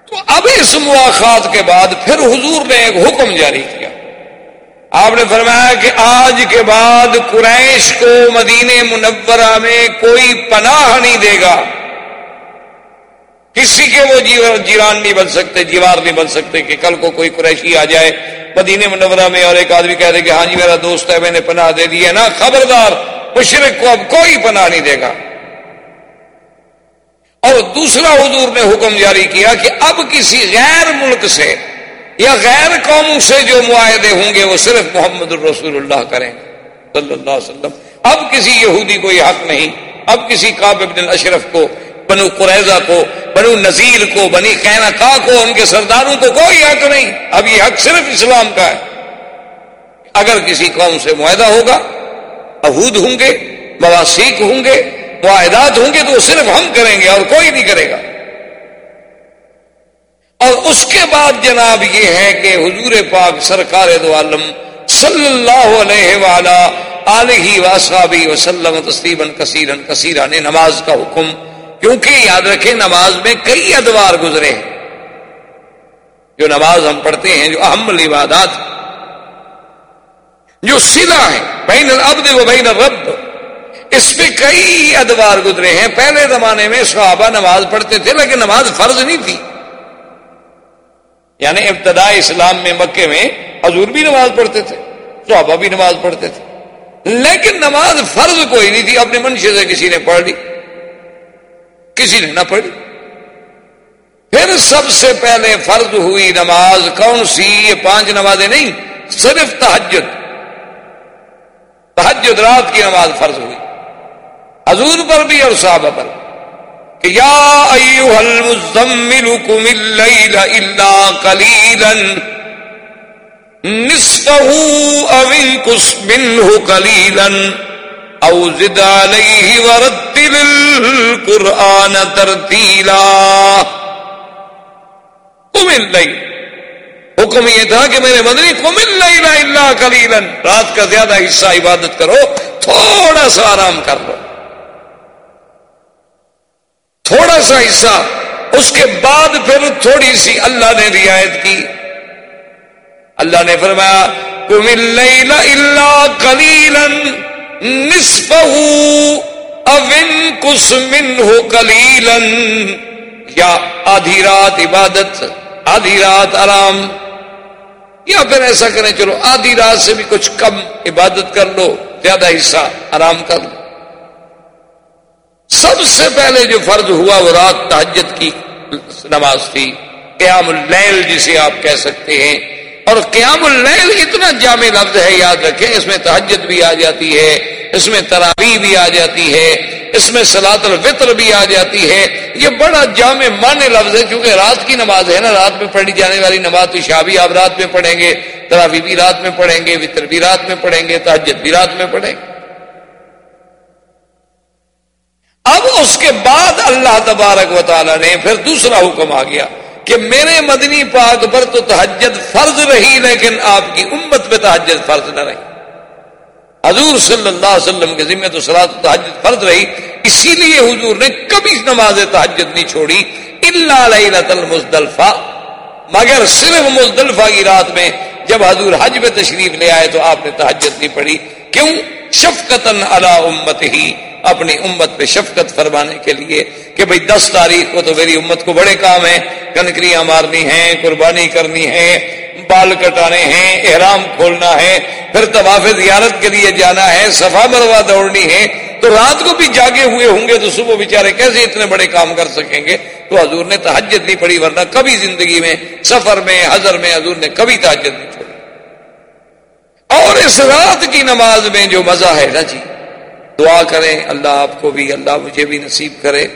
تو اب اس مواقع کے بعد پھر حضور نے ایک حکم جاری کیا۔ آپ نے فرمایا کہ آج کے بعد قریش کو مدینے منورہ میں کوئی پناہ نہیں دے گا۔ کسی کے وہ جی- جیران نہیں بن سکتے جیوار نہیں بن سکتے کہ کل کو کوئی قریشی آ جائے مدینے منورہ میں اور ایک آدمی کہہ دے کہ ہاں جی میرا دوست ہے، میں نے پناہ دے دی ہے نا، خبردار، مشرق کو اب کوئی پناہ نہیں دے گا۔ اور دوسرا حضور نے حکم جاری کیا کہ اب کسی غیر ملک سے یا غیر قوموں سے جو معاہدے ہوں گے وہ صرف محمد الرسول اللہ کریں۔ صلی اللہ علیہ وسلم۔ اب کسی یہودی کو یہ حق نہیں، اب کسی کاب ابن الاشرف کو بنو قریضہ کو، بنو نذیر کو، بنی قینا کو، ان کے سرداروں کو کوئی حق نہیں۔ اب یہ حق صرف اسلام کا ہے۔ اگر کسی قوم سے معاہدہ ہوگا، عہود ہوں گے مواسیق ہوں گے، معاہدات ہوں گے، تو وہ صرف ہم کریں گے اور کوئی نہیں کرے گا۔ اور اس کے بعد جناب یہ ہے کہ حضور پاک سرکار دو عالم صلی اللہ علیہ ولا علیہ واسابی وسلم تسلیمن کثیرن کثیرہ نے نماز کا حکم کیونکہ یاد رکھیں نماز میں کئی ادوار گزرے ہیں۔ جو نماز ہم پڑھتے ہیں، جو اہم عبادات جو سلا ہے بین العبد و بین الرب۔ اس میں کئی ادوار گزرے ہیں۔ پہلے زمانے میں صحابہ نماز پڑھتے تھے، لیکن نماز فرض نہیں تھی۔ یعنی ابتدائی اسلام میں، مکے میں حضور بھی نماز پڑھتے تھے، صحابہ بھی نماز پڑھتے تھے۔ لیکن نماز فرض کوئی نہیں تھی، اپنے منشے سے کسی نے پڑھ لی۔ کسی نے نہ پڑھی۔ پھر سب سے پہلے فرض ہوئی نماز، کون سی؟ یہ پانچ نمازیں نہیں، صرف تحجد تحجد رات کی نماز فرض ہوئی۔ حضور پر بھی اور صحابہ پر کہ یا ایوہ المزمل کم اللیل الا قلیلا نصفه او انکس منه قلیلا۔ او زد علیہ ورتل القرآن ترتیلا کم اللیل حکم یہ تھا کہ میرے مدنی کم اللیل الا قلیلا رات کا زیادہ حصہ عبادت کرو، تھوڑا سا آرام کر لو. تھوڑا سا حصہ، اس کے بعد پھر تھوڑی سی اللہ نے رعایت کی. اللہ نے فرمایا کم اللہ کلیلن نصف اوین کسمن ہو کلیلن یا آدھی رات عبادت، آدھی رات آرام، یا پھر ایسا کریں چلو آدھی رات سے بھی کچھ کم عبادت کر لو، زیادہ حصہ آرام کر لو۔ سب سے پہلے جو فرض ہوا وہ رات تحجت کی نماز تھی، قیام اللیل جسے آپ کہہ سکتے ہیں۔ اور قیام اللیل اتنا جامع لفظ ہے، یاد رکھیں، اس میں تحجت بھی آ جاتی ہے، اس میں تراوی بھی آ جاتی ہے، اس میں سلاد الفطر بھی آ جاتی ہے۔ یہ بڑا جامع معنی لفظ ہے، کیونکہ رات کی نماز ہے نا، رات میں پڑھی جانے والی نماز تو شاہ بھی آپ رات میں پڑھیں گے تراوی بھی رات میں پڑھیں گے وطر بھی رات میں پڑھیں گے تحجت بھی رات میں پڑھیں گے۔ اب اس کے بعد اللہ تبارک و تعالی نے پھر دوسرا حکم آ گیا۔ کہ میرے مدنی پاک پر تو تحجد فرض رہی لیکن آپ کی امت پہ تحجد فرض نہ رہی۔ حضور صلی اللہ علیہ وسلم کے ذمہ تو سلاد تحجد فرض رہی، اسی لیے حضور نے کبھی نماز تحجد نہیں چھوڑی اللہ المزدلفہ۔ مگر صرف مزدلفہ کی رات میں جب حضور حج میں تشریف لے آئے تو آپ نے تحجد نہیں پڑھی۔ کیوں؟ شفقتن علی امت ہی اپنی امت پہ شفقت فرمانے کے لیے کہ بھئی دس تاریخ کو تو میری امت کو بڑے کام ہیں۔ کنکریاں مارنی ہیں، قربانی کرنی ہے بال کٹانے ہیں، احرام کھولنا ہے، پھر طواف زیارت کے لیے جانا ہے، صفا مروا دوڑنی ہے، تو رات کو بھی جاگے ہوئے ہوں گے تو صبح بیچارے کیسے اتنے بڑے کام کر سکیں گے؟ تو حضور نے تحجت نہیں پڑی ورنہ کبھی زندگی میں، سفر میں، حضر میں حضور نے کبھی تحجت نہیں چھوڑی اور اس رات کی نماز میں جو مزہ ہے نا جی دعا کریں، اللہ آپ کو بھی، اللہ مجھے بھی نصیب کرے۔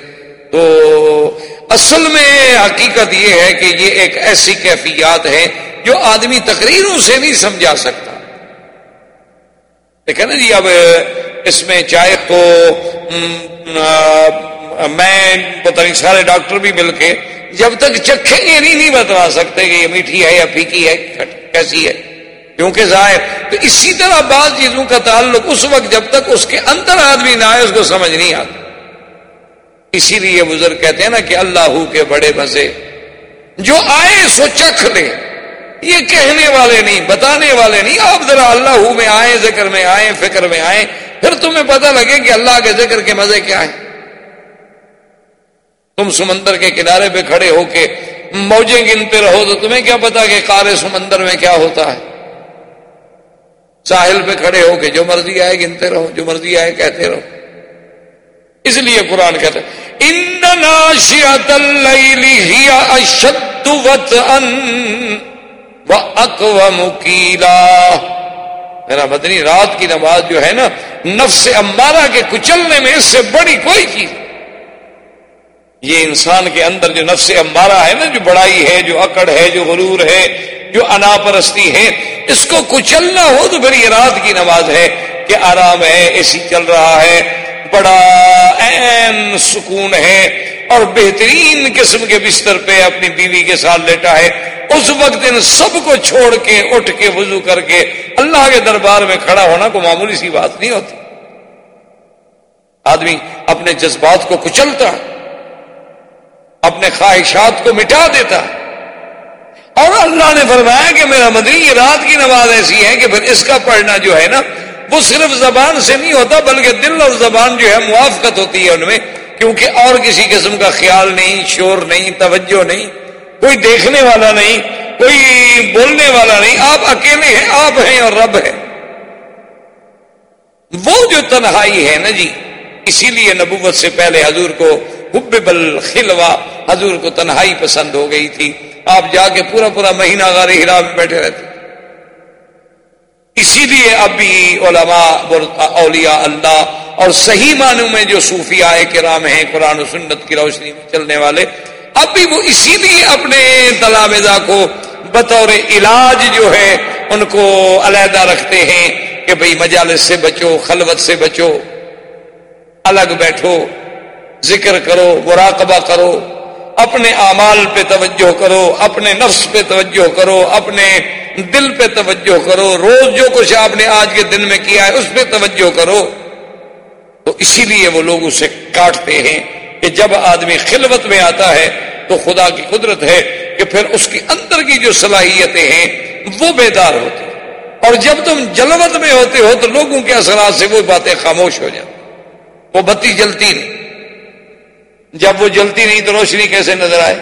تو اصل میں حقیقت یہ ہے کہ یہ ایک ایسی کیفیات ہے جو آدمی تقریروں سے نہیں سمجھا سکتا۔ دیکھیں نا جی اب اس میں چاہے تو میں پتہ نہیں، سارے ڈاکٹر بھی مل کے جب تک چکھیں گے نہیں نہیں بتلا سکتے کہ یہ میٹھی ہے یا پھیکی ہے کیسی ہے۔ کیونکہ ظاہر، تو اسی طرح بعض چیزوں کا تعلق اس وقت جب تک اس کے اندر آدمی نہ آئے، اس کو سمجھ نہیں آتا۔ اسی لیے بزرگ کہتے ہیں نا کہ اللہ کے بڑے مزے جو آئے سو چکھ لے۔ یہ کہنے والے نہیں، بتانے والے نہیں۔ آپ ذرا اللہ میں آئے ذکر میں آئے فکر میں آئے پھر تمہیں پتہ لگے کہ اللہ کے ذکر کے مزے کیا ہیں۔ تم سمندر کے کنارے پہ کھڑے ہو کے موجیں گنتے رہو تو تمہیں کیا پتا کہ کارے سمندر میں کیا ہوتا ہے۔ ساحل پہ کھڑے ہو کے جو مرضی آئے گنتے رہو، جو مرضی آئے کہتے رہو۔ اس لیے قرآن کہتے مکیلا میرا مدنی، رات کی نماز جو ہے نا، نفس امارہ کے کچلنے میں اس سے بڑی کوئی چیز۔ یہ انسان کے اندر جو نفس امارہ ہے نا، جو بڑائی ہے، جو اکڑ ہے، جو غرور ہے، جو انا پرستی ہے، اس کو کچلنا ہو تو پھر یہ رات کی نماز ہے کہ آرام ہے، اے سی چل رہا ہے بڑا این سکون ہے اور بہترین قسم کے بستر پہ اپنی بیوی کے ساتھ لیٹا ہے۔ اس وقت ان سب کو چھوڑ کے، اٹھ کے، وضو کر کے اللہ کے دربار میں کھڑا ہونا کو معمولی سی بات نہیں ہوتی۔ آدمی اپنے جذبات کو کچلتا، اپنے خواہشات کو مٹا دیتا۔ اور اللہ نے فرمایا کہ میرا مدنی، یہ رات کی نماز ایسی ہے کہ پھر اس کا پڑھنا جو ہے نا وہ صرف زبان سے نہیں ہوتا، بلکہ دل اور زبان جو ہے موافقت ہوتی ہے ان میں، کیونکہ اور کسی قسم کا خیال نہیں، شور نہیں، توجہ نہیں، کوئی دیکھنے والا نہیں، کوئی بولنے والا نہیں، آپ اکیلے ہیں، آپ ہیں اور رب ہے وہ جو تنہائی ہے نا جی اسی لیے نبوت سے پہلے حضور کو حب بل خلوا حضور کو تنہائی پسند ہو گئی تھی۔ آپ جا کے پورا پورا مہینہ غار ہرا میں بیٹھے رہتے۔ اسی لیے اب بھی علماء اولیاء اللہ اور صحیح معنوں میں جو صوفیاء کرام ہیں، قرآن و سنت کی روشنی میں چلنے والے، اب بھی وہ اسی لیے اپنے تلامزہ کو بطور علاج جو ہے ان کو علیحدہ رکھتے ہیں کہ بھئی مجالس سے بچو، خلوت سے بچو، الگ بیٹھو، ذکر کرو، مراقبہ کرو۔ اپنے اعمال پہ توجہ کرو، اپنے نفس پہ توجہ کرو، اپنے دل پہ توجہ کرو۔ روز جو کچھ آپ نے آج کے دن میں کیا ہے، اس پہ توجہ کرو۔ تو اسی لیے وہ لوگ اسے کاٹتے ہیں کہ جب آدمی خلوت میں آتا ہے تو خدا کی قدرت ہے کہ پھر اس کی اندر کی جو صلاحیتیں ہیں، وہ بیدار ہوتی اور جب تم جلوت میں ہوتے ہو تو لوگوں کے اثرات سے وہ باتیں خاموش ہو جاتی وہ بتی جلتی نہیں جب وہ جلتی نہیں تو روشنی کیسے نظر آئے؟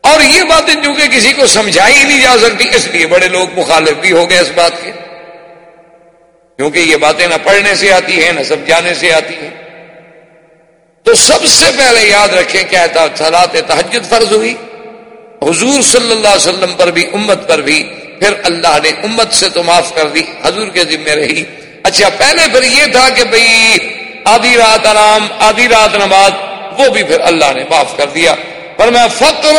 اور یہ باتیں چونکہ کسی کو سمجھائی نہیں جا سکتی، اس لیے بڑے لوگ مخالف بھی ہو گئے اس بات کے۔ کیونکہ یہ باتیں نہ پڑھنے سے آتی ہیں، نہ سمجھانے سے آتی ہیں۔ تو سب سے پہلے یاد رکھیں کیا تھا سلاد تحجد فرض ہوئی۔ حضور صلی اللہ علیہ وسلم پر بھی، امت پر بھی۔ پھر اللہ نے امت سے تو معاف کر دی، حضور کے ذمے رہی۔ اچھا پہلے پھر یہ تھا کہ بھئی آدھی رات آرام، آدھی رات نماز، وہ بھی پھر اللہ نے معاف کر دیا۔ پر میں فکر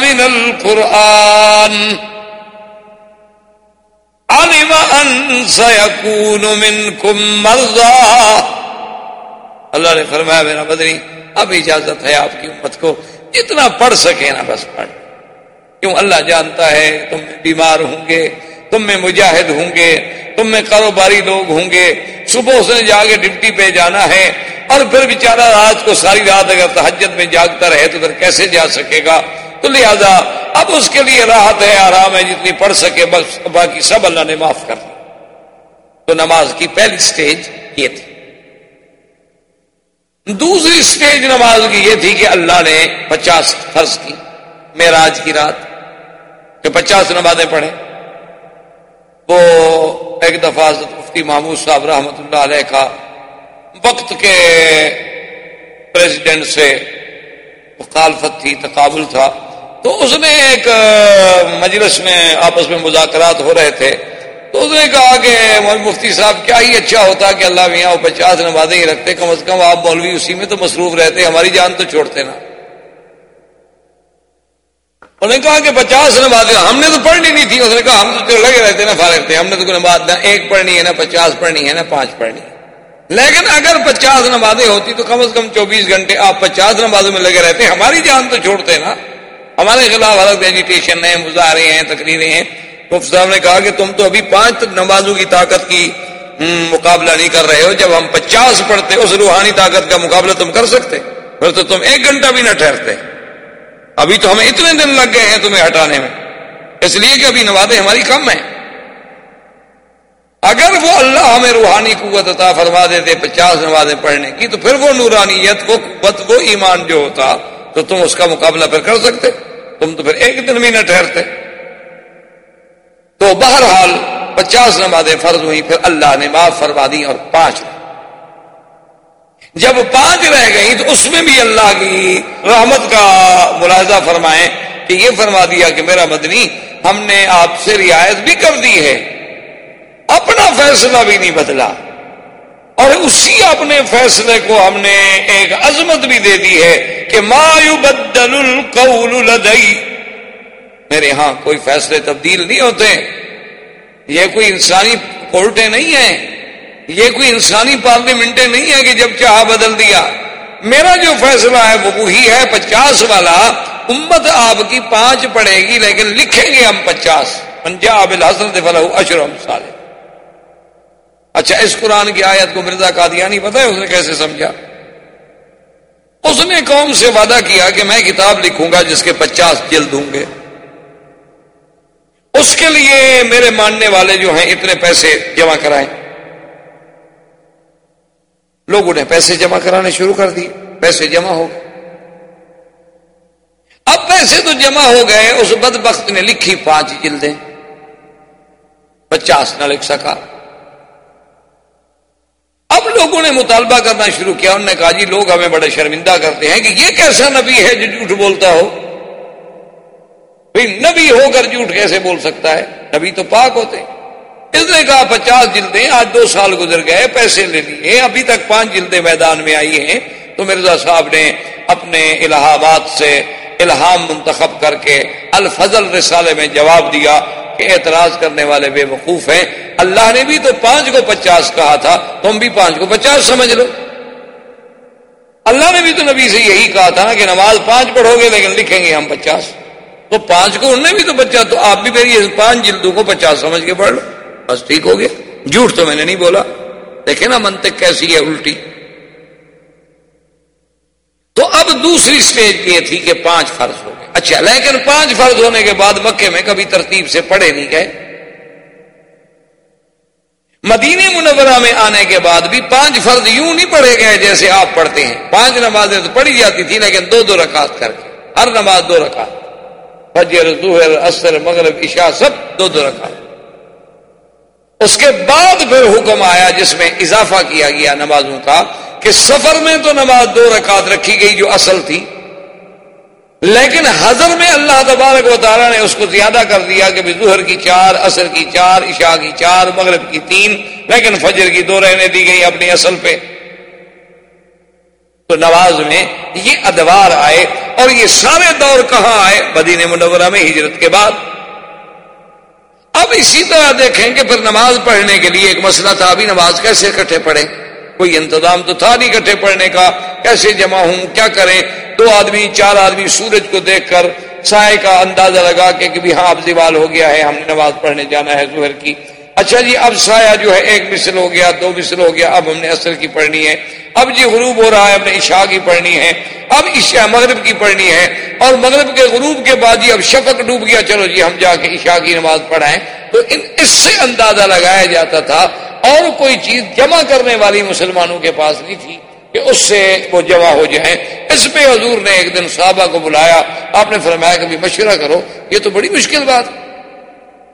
من القرآن علم ان سيكون منكم مرضى۔ اللہ نے فرمایا، میرا بدنی اب اجازت ہے آپ کی امت کو، جتنا پڑھ سکے نا بس پڑھ۔ کیوں اللہ جانتا ہے تم بیمار ہوں گے تم میں مجاہد ہوں گے، تم میں کاروباری لوگ ہوں گے، صبح سے جا کے ڈپٹی پہ جانا ہے اور پھر بیچارہ رات کو ساری رات اگر تحجت میں جاگتا رہے تو پھر کیسے جا سکے گا؟ تو لہذا اب اس کے لیے راحت ہے، آرام ہے، جتنی پڑھ سکے بس، باقی سب اللہ نے معاف کر دیا۔ تو نماز کی پہلی سٹیج یہ تھی۔ دوسری سٹیج نماز کی یہ تھی کہ اللہ نے پچاس فرض کی، معراج کی رات، کہ پچاس نمازیں پڑھیں۔ وہ ایک دفعہ مفتی محمود صاحب رحمۃ اللہ علیہ کا وقت کے پریزیڈنٹ سے مخالفت تھی، تقابل تھا۔ تو اس نے ایک مجلس میں آپس میں مذاکرات ہو رہے تھے۔ تو اس نے کہا کہ مفتی صاحب، کیا ہی اچھا ہوتا کہ اللہ میاں وہ پچاس نمازیں ہی رکھتے؟ کم از کم آپ مولوی اسی میں تو مصروف رہتے، ہماری جان تو چھوڑتے نا۔ انہوں نے کہا کہ پچاس نمازیں، ہم نے تو پڑھنی نہیں تھی، اس نے کہا ہم تو لگے رہتے نا، فارغ تھے، ہم نے تو کوئی نماز نہ ایک پڑھنی ہے، نہ پچاس پڑھنی ہے، نہ پانچ پڑھنی ہے۔ لیکن اگر پچاس نمازیں ہوتی تو کم از کم چوبیس گھنٹے آپ پچاس نمازوں میں لگے رہتے ہماری جان تو چھوڑتے نا۔ ہمارے خلاف الگ ایجوٹیشن ہیں، مظاہرے ہیں، تقریریں ہیں۔ مفت صاحب نے کہا کہ تم تو ابھی پانچ نمازوں کی طاقت کی مقابلہ نہیں کر رہے ہو۔ جب ہم پچاس پڑھتے، اس روحانی طاقت کا مقابلہ تم کر سکتے، پھر تو تم ایک گھنٹہ بھی نہ ٹھہرتے۔ ابھی تو ہمیں اتنے دن لگ گئے ہیں تمہیں ہٹانے میں۔ اس لیے کہ ابھی نمازیں ہماری کم ہیں۔ اگر وہ اللہ ہمیں روحانی قوت عطا فرما دیتے پچاس نمازیں پڑھنے کی، تو پھر وہ نورانیت، وہ قوت، وہ ایمان جو ہوتا، تو تم اس کا مقابلہ پھر کر سکتے۔ تم تو پھر ایک دن بھی نہ ٹھہرتے۔ تو بہرحال پچاس نمازیں فرض ہوئی پھر اللہ نے معاف فرما دی اور پانچ جب پانچ رہ گئی تو اس میں بھی اللہ کی رحمت کا ملاحظہ فرمائیں کہ یہ فرما دیا کہ میرا مدنی، ہم نے آپ سے رعایت بھی کر دی ہے، اپنا فیصلہ بھی نہیں بدلا۔ اور اسی اپنے فیصلے کو ہم نے ایک عظمت بھی دے دی ہے کہ ما بدل القول لدئی میرے ہاں کوئی فیصلے تبدیل نہیں ہوتے، یہ کوئی انسانی کورٹیں نہیں ہیں۔ یہ کوئی انسانی پارلیمنٹیں نہیں ہے کہ جب چاہا بدل دیا۔ میرا جو فیصلہ ہے وہ وہی ہے، پچاس والا۔ امت آپ کی پانچ پڑے گی، لیکن لکھیں گے ہم پچاس۔ پنجاب الحسن فلاح اشرم سالے اچھا اس قرآن کی آیت کو مرزا قادیانی پتہ ہے؟ اس نے کیسے سمجھا؟ اس نے قوم سے وعدہ کیا کہ میں کتاب لکھوں گا جس کے پچاس جلد ہوں گے۔ اس کے لیے میرے ماننے والے جو ہیں، اتنے پیسے جمع کرائیں۔ لوگوں نے پیسے جمع کرانے شروع کر دیے، پیسے جمع ہو گئے۔ اب پیسے تو جمع ہو گئے، اس بدبخت نے لکھی پانچ جلدیں۔ پچاس نہ لکھ سکا۔ اب لوگوں نے مطالبہ کرنا شروع کیا، انہوں نے کہا جی لوگ ہمیں بڑے شرمندہ کرتے ہیں کہ یہ کیسا نبی ہے جو جھوٹ بولتا ہو۔ نبی ہو کر جھوٹ کیسے بول سکتا ہے؟ نبی تو پاک ہوتے۔ اس نے کہا پچاس جلدیں، آج دو سال گزر گئے، پیسے لے لیے، ابھی تک پانچ جلدیں میدان میں آئی ہیں۔ تو مرزا صاحب نے اپنے الہ آباد سے الہام منتخب کر کے الفضل رسالے میں جواب دیا کہ اعتراض کرنے والے بے وقوف ہیں۔ اللہ نے بھی تو پانچ کو پچاس کہا تھا، تم بھی پانچ کو پچاس سمجھ لو۔ اللہ نے بھی تو نبی سے یہی کہا تھا نا کہ نماز پانچ پڑھو گے لیکن لکھیں گے ہم پچاس۔ تو پانچ کو انہوں نے بھی تو بچا تو آپ بھی میری پانچ جلدوں کو پچاس سمجھ کے پڑھ لو۔ بس ٹھیک ہو گیا۔ جھوٹ تو میں نے نہیں بولا دیکھیں نا منطق کیسی ہے الٹی؟ تو اب دوسری سٹیج یہ تھی کہ پانچ فرض ہو گئے۔ اچھا لیکن پانچ فرض ہونے کے بعد مکے میں کبھی ترتیب سے پڑھے نہیں گئے۔ مدینہ منورہ میں آنے کے بعد بھی پانچ فرض یوں نہیں پڑھے گئے جیسے آپ پڑھتے ہیں۔ پانچ نمازیں تو پڑھی جاتی تھی، لیکن دو دو رکعت کر کے۔ ہر نماز دو رکعت۔ فجر، ظہر اثر مغرب، عشاء، سب دو دو رکعت۔ اس کے بعد پھر حکم آیا جس میں اضافہ کیا گیا نمازوں کا کہ سفر میں تو نماز دو رکعت رکھی گئی جو اصل تھی، لیکن حضر میں اللہ تبارک و تعالیٰ نے اس کو زیادہ کر دیا کہ ظہر کی چار اثر کی چار، عشاء کی چار، مغرب کی تین، لیکن فجر کی دو رہنے دی گئی اپنی اصل پہ۔ تو نواز میں یہ ادوار آئے اور یہ سارے دور کہاں آئے؟ مدین منورہ میں ہجرت کے بعد۔ اب اسی طرح دیکھیں کہ پھر نماز پڑھنے کے لیے ایک مسئلہ تھا، ابھی نماز کیسے اکٹھے پڑھیں؟ کوئی انتظام تو تھا نہیں اکٹھے پڑھنے کا۔ کیسے جمع ہوں؟ کیا کریں؟ دو آدمی، چار آدمی سورج کو دیکھ کر سائے کا اندازہ لگا کے کہ ہاں اب دیوال ہو گیا ہے، ہم نے نماز پڑھنے جانا ہے ظہر کی۔ اچھا جی اب سایہ جو ہے ایک مثل ہو گیا، دو مثل ہو گیا، اب ہم نے اثر کی پڑھنی ہے۔ اب جی غروب ہو رہا ہے، ہم نے عشاء کی پڑھنی ہے۔ اب عشاء مغرب کی پڑھنی ہے۔ اور مغرب کے غروب کے بعد جی اب شفق ڈوب گیا۔ چلو جی ہم جا کے عشاء کی نماز پڑھائیں۔ تو اس سے اندازہ لگایا جاتا تھا، اور کوئی چیز جمع کرنے والی مسلمانوں کے پاس نہیں تھی کہ اس سے وہ جمع ہو جائیں۔ اس پہ حضور نے ایک دن صحابہ کو بلایا۔ آپ نے فرمایا کہ مشورہ کرو، یہ تو بڑی مشکل بات۔ ہے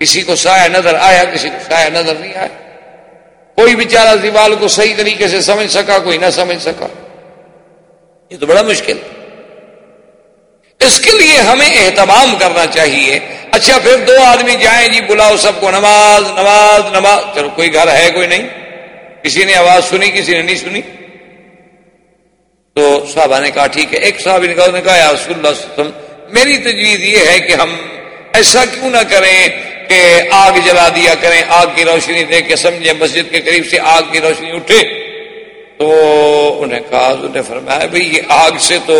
کسی کو سایہ نظر آیا، کسی کو سایہ نظر نہیں آیا۔ کوئی بیچارہ دیوال کو صحیح طریقے سے سمجھ سکا، کوئی نہ سمجھ سکا۔ یہ تو بڑا مشکل۔ اس کے لیے ہمیں اہتمام کرنا چاہیے۔ اچھا پھر دو آدمی جائیں جی بلاؤ سب کو نماز نماز نماز۔ چلو، کوئی گھر ہے، کوئی نہیں۔ کسی نے آواز سنی، کسی نے نہیں سنی۔ تو صاحبہ نے کہا، ٹھیک ہے۔ ایک صاحب نے کہا یا رسول اللہ میری تجویز یہ ہے کہ ہم ایسا کیوں نہ کریں۔ کہ آگ جلا دیا کریں، آگ کی روشنی دے کے سمجھے مسجد کے قریب سے آگ کی روشنی اٹھے۔ تو انہیں کہا انہوں نے فرمایا بھائی یہ آگ سے تو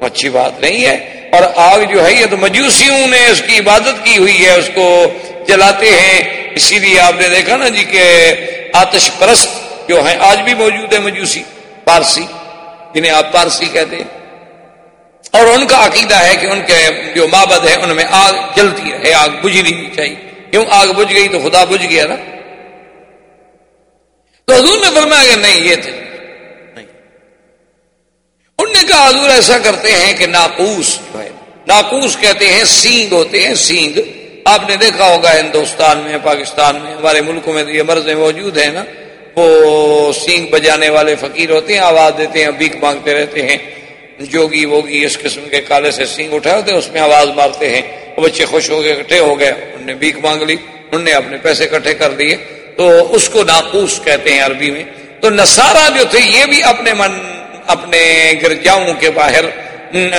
اچھی بات نہیں ہے، اور آگ جو ہے، یہ تو مجوسیوں نے اس کی عبادت کی ہوئی ہے، اس کو جلاتے ہیں۔ اسی لیے آپ نے دیکھا نا جی کہ آتش پرست جو ہیں، آج بھی موجود ہے مجوسی، پارسی، جنہیں آپ پارسی کہتے ہیں۔ اور ان کا عقیدہ ہے کہ ان کے جو مابد ہے ان میں آگ جلتی ہے آگ بجھنی نہیں چاہیے۔ کیوں آگ بجھ گئی تو خدا بجھ گیا نا؟ تو حضور نے فرمایا کہ نہیں، یہ تھے۔ ان نے کہا حضور ایسا کرتے ہیں کہ ناقوس جو ہے، ناقوس کہتے ہیں سینگ ہوتے ہیں، سینگ۔ آپ نے دیکھا ہوگا ہندوستان میں، پاکستان میں، ہمارے ملکوں میں تو یہ مرضیں موجود ہیں نا۔ وہ سینگ بجانے والے فقیر ہوتے ہیں، آواز دیتے ہیں بیک مانگتے رہتے ہیں۔ جوگی ووگی اس قسم کے کالے سے سینگ اٹھائے ہوتے ہیں، اس میں آواز مارتے ہیں، وہ بچے خوش ہو گئے، اکٹھے ہو گئے، انہوں نے بیک مانگ لی، انہوں نے اپنے پیسے اکٹھے کر دیے۔ تو اس کو ناقوس کہتے ہیں عربی میں۔ تو نصارہ جو تھے، یہ بھی اپنے من، اپنے گرجاؤں کے باہر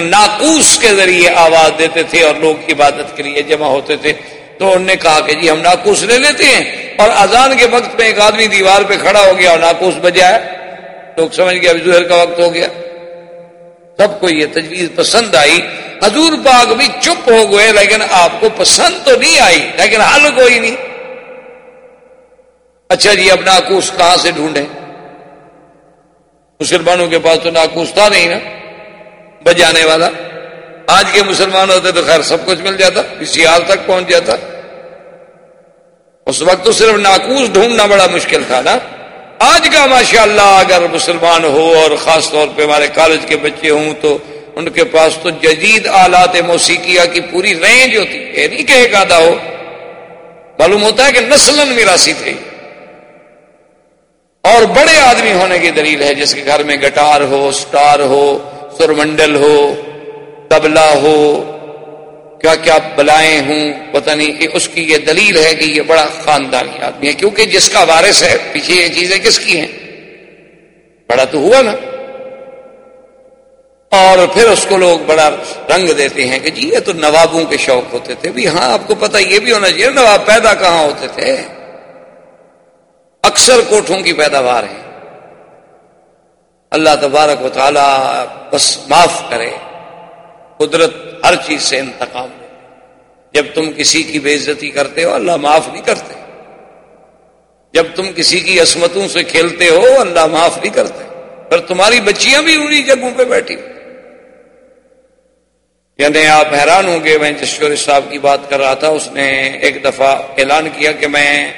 ناقوس کے ذریعے آواز دیتے تھے اور لوگ عبادت کے لیے جمع ہوتے تھے۔ تو انہوں نے کہا کہ جی ہم ناقوس لے لیتے ہیں۔ اور اذان کے وقت میں ایک آدمی دیوار پہ کھڑا ہو گیا اور ناکوس بجا ہے۔ لوگ سمجھ گیا ابھی ظہر کا وقت ہو گیا۔ سب کو یہ تجویز پسند آئی۔ حضور پاک بھی چپ ہو گئے، لیکن آپ کو پسند تو نہیں آئی، لیکن حل کوئی نہیں۔ اچھا جی اب ناکوس کہاں سے ڈھونڈے؟ مسلمانوں کے پاس تو ناکوس تھا نہیں نا، بجانے والا۔ آج کے مسلمان ہوتے تو خیر سب کچھ مل جاتا، کسی حال تک پہنچ جاتا۔ اس وقت تو صرف ناکوس ڈھونڈنا بڑا مشکل تھا نا۔ آج کا ماشاء اللہ اگر مسلمان ہو اور خاص طور پہ ہمارے کالج کے بچے ہوں تو ان کے پاس تو جدید آلات موسیقیہ کی پوری رینج ہوتی ہے۔ نہیں کہ ایک آدھا ہو۔ معلوم ہوتا ہے کہ نسلن میراسی تھے۔ اور بڑے آدمی ہونے کی دلیل ہے جس کے گھر میں گٹار ہو، سٹار ہو سرمنڈل ہو، تبلا ہو کیا کیا بلائیں ہوں، پتہ نہیں اس کی یہ دلیل ہے کہ یہ بڑا خاندانی آدمی ہے، کیونکہ جس کا وارث ہے، پیچھے یہ چیزیں کس کی ہیں؟ بڑا تو ہوا نا۔ اور پھر اس کو لوگ بڑا رنگ دیتے ہیں کہ جی یہ تو نوابوں کے شوق ہوتے تھے۔ بھی ہاں آپ کو پتہ یہ بھی ہونا چاہیے، نواب پیدا کہاں ہوتے تھے؟ اکثر کوٹھوں کی پیداوار ہے۔ اللہ تبارک و تعالی بس معاف کرے۔ قدرت ہر چیز سے انتقام لے جب تم کسی کی بے عزتی کرتے ہو، اللہ معاف نہیں کرتے۔ جب تم کسی کی عصمتوں سے کھیلتے ہو، اللہ معاف نہیں کرتے۔ پر تمہاری بچیاں بھی انہیں جگہوں پہ بیٹھی۔ یعنی آپ حیران ہوں گے، میں جشور صاحب کی بات کر رہا تھا، اس نے ایک دفعہ اعلان کیا کہ میں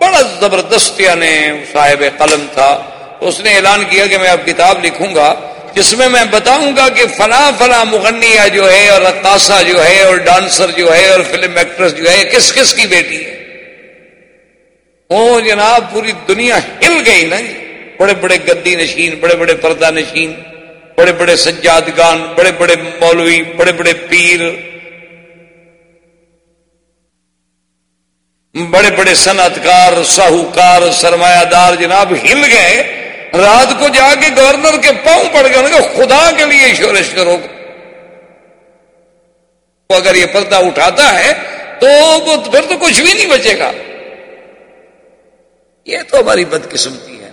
بڑا زبردست یعنی صاحب قلم تھا۔ اس نے اعلان کیا کہ میں اب کتاب لکھوں گا۔ جس میں میں بتاؤں گا کہ فلاں فلاں مغنیہ جو ہے اور رقاصہ جو ہے اور ڈانسر جو ہے اور فلم ایکٹریس جو ہے، کس کس کی بیٹی ہے؟ وہ جناب، پوری دنیا ہل گئی نا جی۔ بڑے بڑے گدی نشین، بڑے بڑے پردہ نشین، بڑے بڑے سجادگان، بڑے بڑے مولوی، بڑے بڑے پیر، بڑے بڑے صنعت کار ساہوکار، سرمایہ دار جناب ہل گئے۔ رات کو جا کے گورنر کے پاؤں پڑ گئے خدا کے لیے شورش کرو اگر یہ پردہ اٹھاتا ہے، تو پھر تو کچھ بھی نہیں بچے گا۔ یہ تو ہماری بدقسمتی ہے۔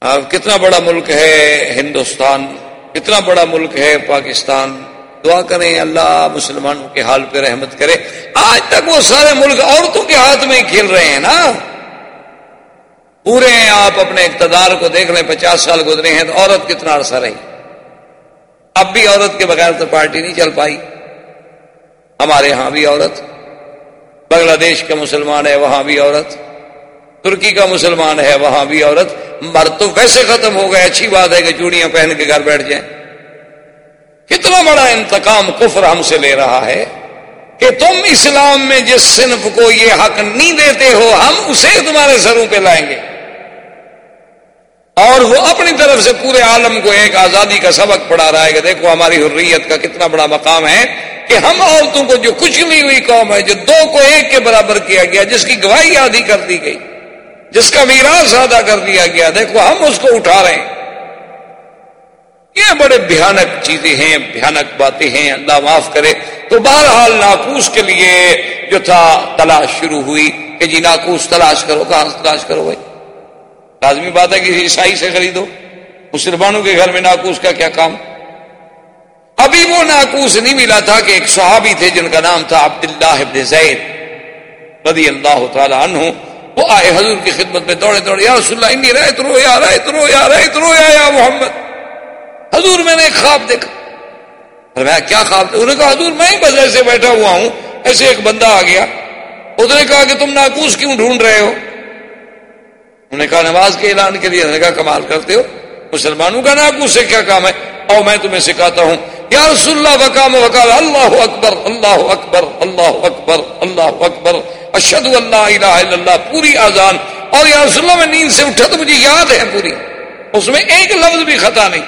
اب کتنا بڑا ملک ہے ہندوستان، کتنا بڑا ملک ہے پاکستان۔ دعا کریں اللہ مسلمانوں کے حال پہ رحمت کرے۔ آج تک وہ سارے ملک عورتوں کے ہاتھ میں ہی کھیل رہے ہیں نا۔ پورے ہیں آپ اپنے اقتدار کو دیکھ لیں، پچاس سال گزرے ہیں، تو عورت کتنا عرصہ رہی؟ اب بھی عورت کے بغیر تو پارٹی نہیں چل پائی۔ ہمارے ہاں بھی عورت، بنگلہ دیش کا مسلمان ہے، وہاں بھی عورت، ترکی کا مسلمان ہے، وہاں بھی عورت۔ مرد تو ویسے ختم ہو گئے، اچھی بات ہے کہ چوڑیاں پہن کے گھر بیٹھ جائیں۔ کتنا بڑا انتقام کفر ہم سے لے رہا ہے کہ تم اسلام میں جس صنف کو یہ حق نہیں دیتے ہو، ہم اسے تمہارے سروں پہ لائیں گے۔ اور وہ اپنی طرف سے پورے عالم کو ایک آزادی کا سبق پڑھا رہا ہے کہ دیکھو ہماری حریت کا کتنا بڑا مقام ہے کہ ہم عورتوں کو جو کچھ نہیں ہوئی قوم ہے، جو دو کو ایک کے برابر کیا گیا، جس کی گواہی آدھی کر دی گئی، جس کا میراث ادا کر دیا گیا، دیکھو ہم اس کو اٹھا رہے ہیں۔ یہ بڑے بھیانک چیزیں ہیں، بھیانک باتیں ہیں، اللہ معاف کرے۔ تو بہرحال ناکوس کے لیے جو تھا، تلاش شروع ہوئی کہ جی ناکوس تلاش کرو، کہاں تلاش کرو بھائی؟ لازمی بات ہے کہ عیسائی سے خریدو، مسلمانوں کے گھر میں ناکوس کا کیا کام؟ ابھی وہ ناکوس نہیں ملا تھا کہ ایک صحابی تھے جن کا نام تھا عبداللہ ابن زید رضی اللہ تعالی عنہ۔ وہ آئے حضور کی خدمت میں دوڑے دوڑے، یا رسول اللہ، انی رہے ترو یا رہے ترو یا رہے ترو یا یا محمد۔ حضور میں نے ایک خواب دیکھا۔ میں کیا خواب؟ انہوں نے کہا، حضور، میں ہی بس ایسے بیٹھا ہوا ہوں، ایسے ایک بندہ آ گیا۔ اس نے کہا کہ تم ناکوس کیوں ڈھونڈ رہے ہو؟ انہوں نے کہا، نماز کے اعلان کے لیے نے کہا، کمال کرتے ہو، مسلمانوں کا ناکوس سے کیا کام ہے؟ اور میں تمہیں سکھاتا ہوں۔ یا رسول اللہ وکام وکال اللہ اکبر اللہ اکبر اللہ اکبر اللہ اکبر اشد اللہ الہ الا اللہ، پوری آزان اور یا رسول اللہ، میں نیند سے اٹھا تو مجھے یاد ہے پوری۔ اس میں ایک لفظ بھی خطا نہیں۔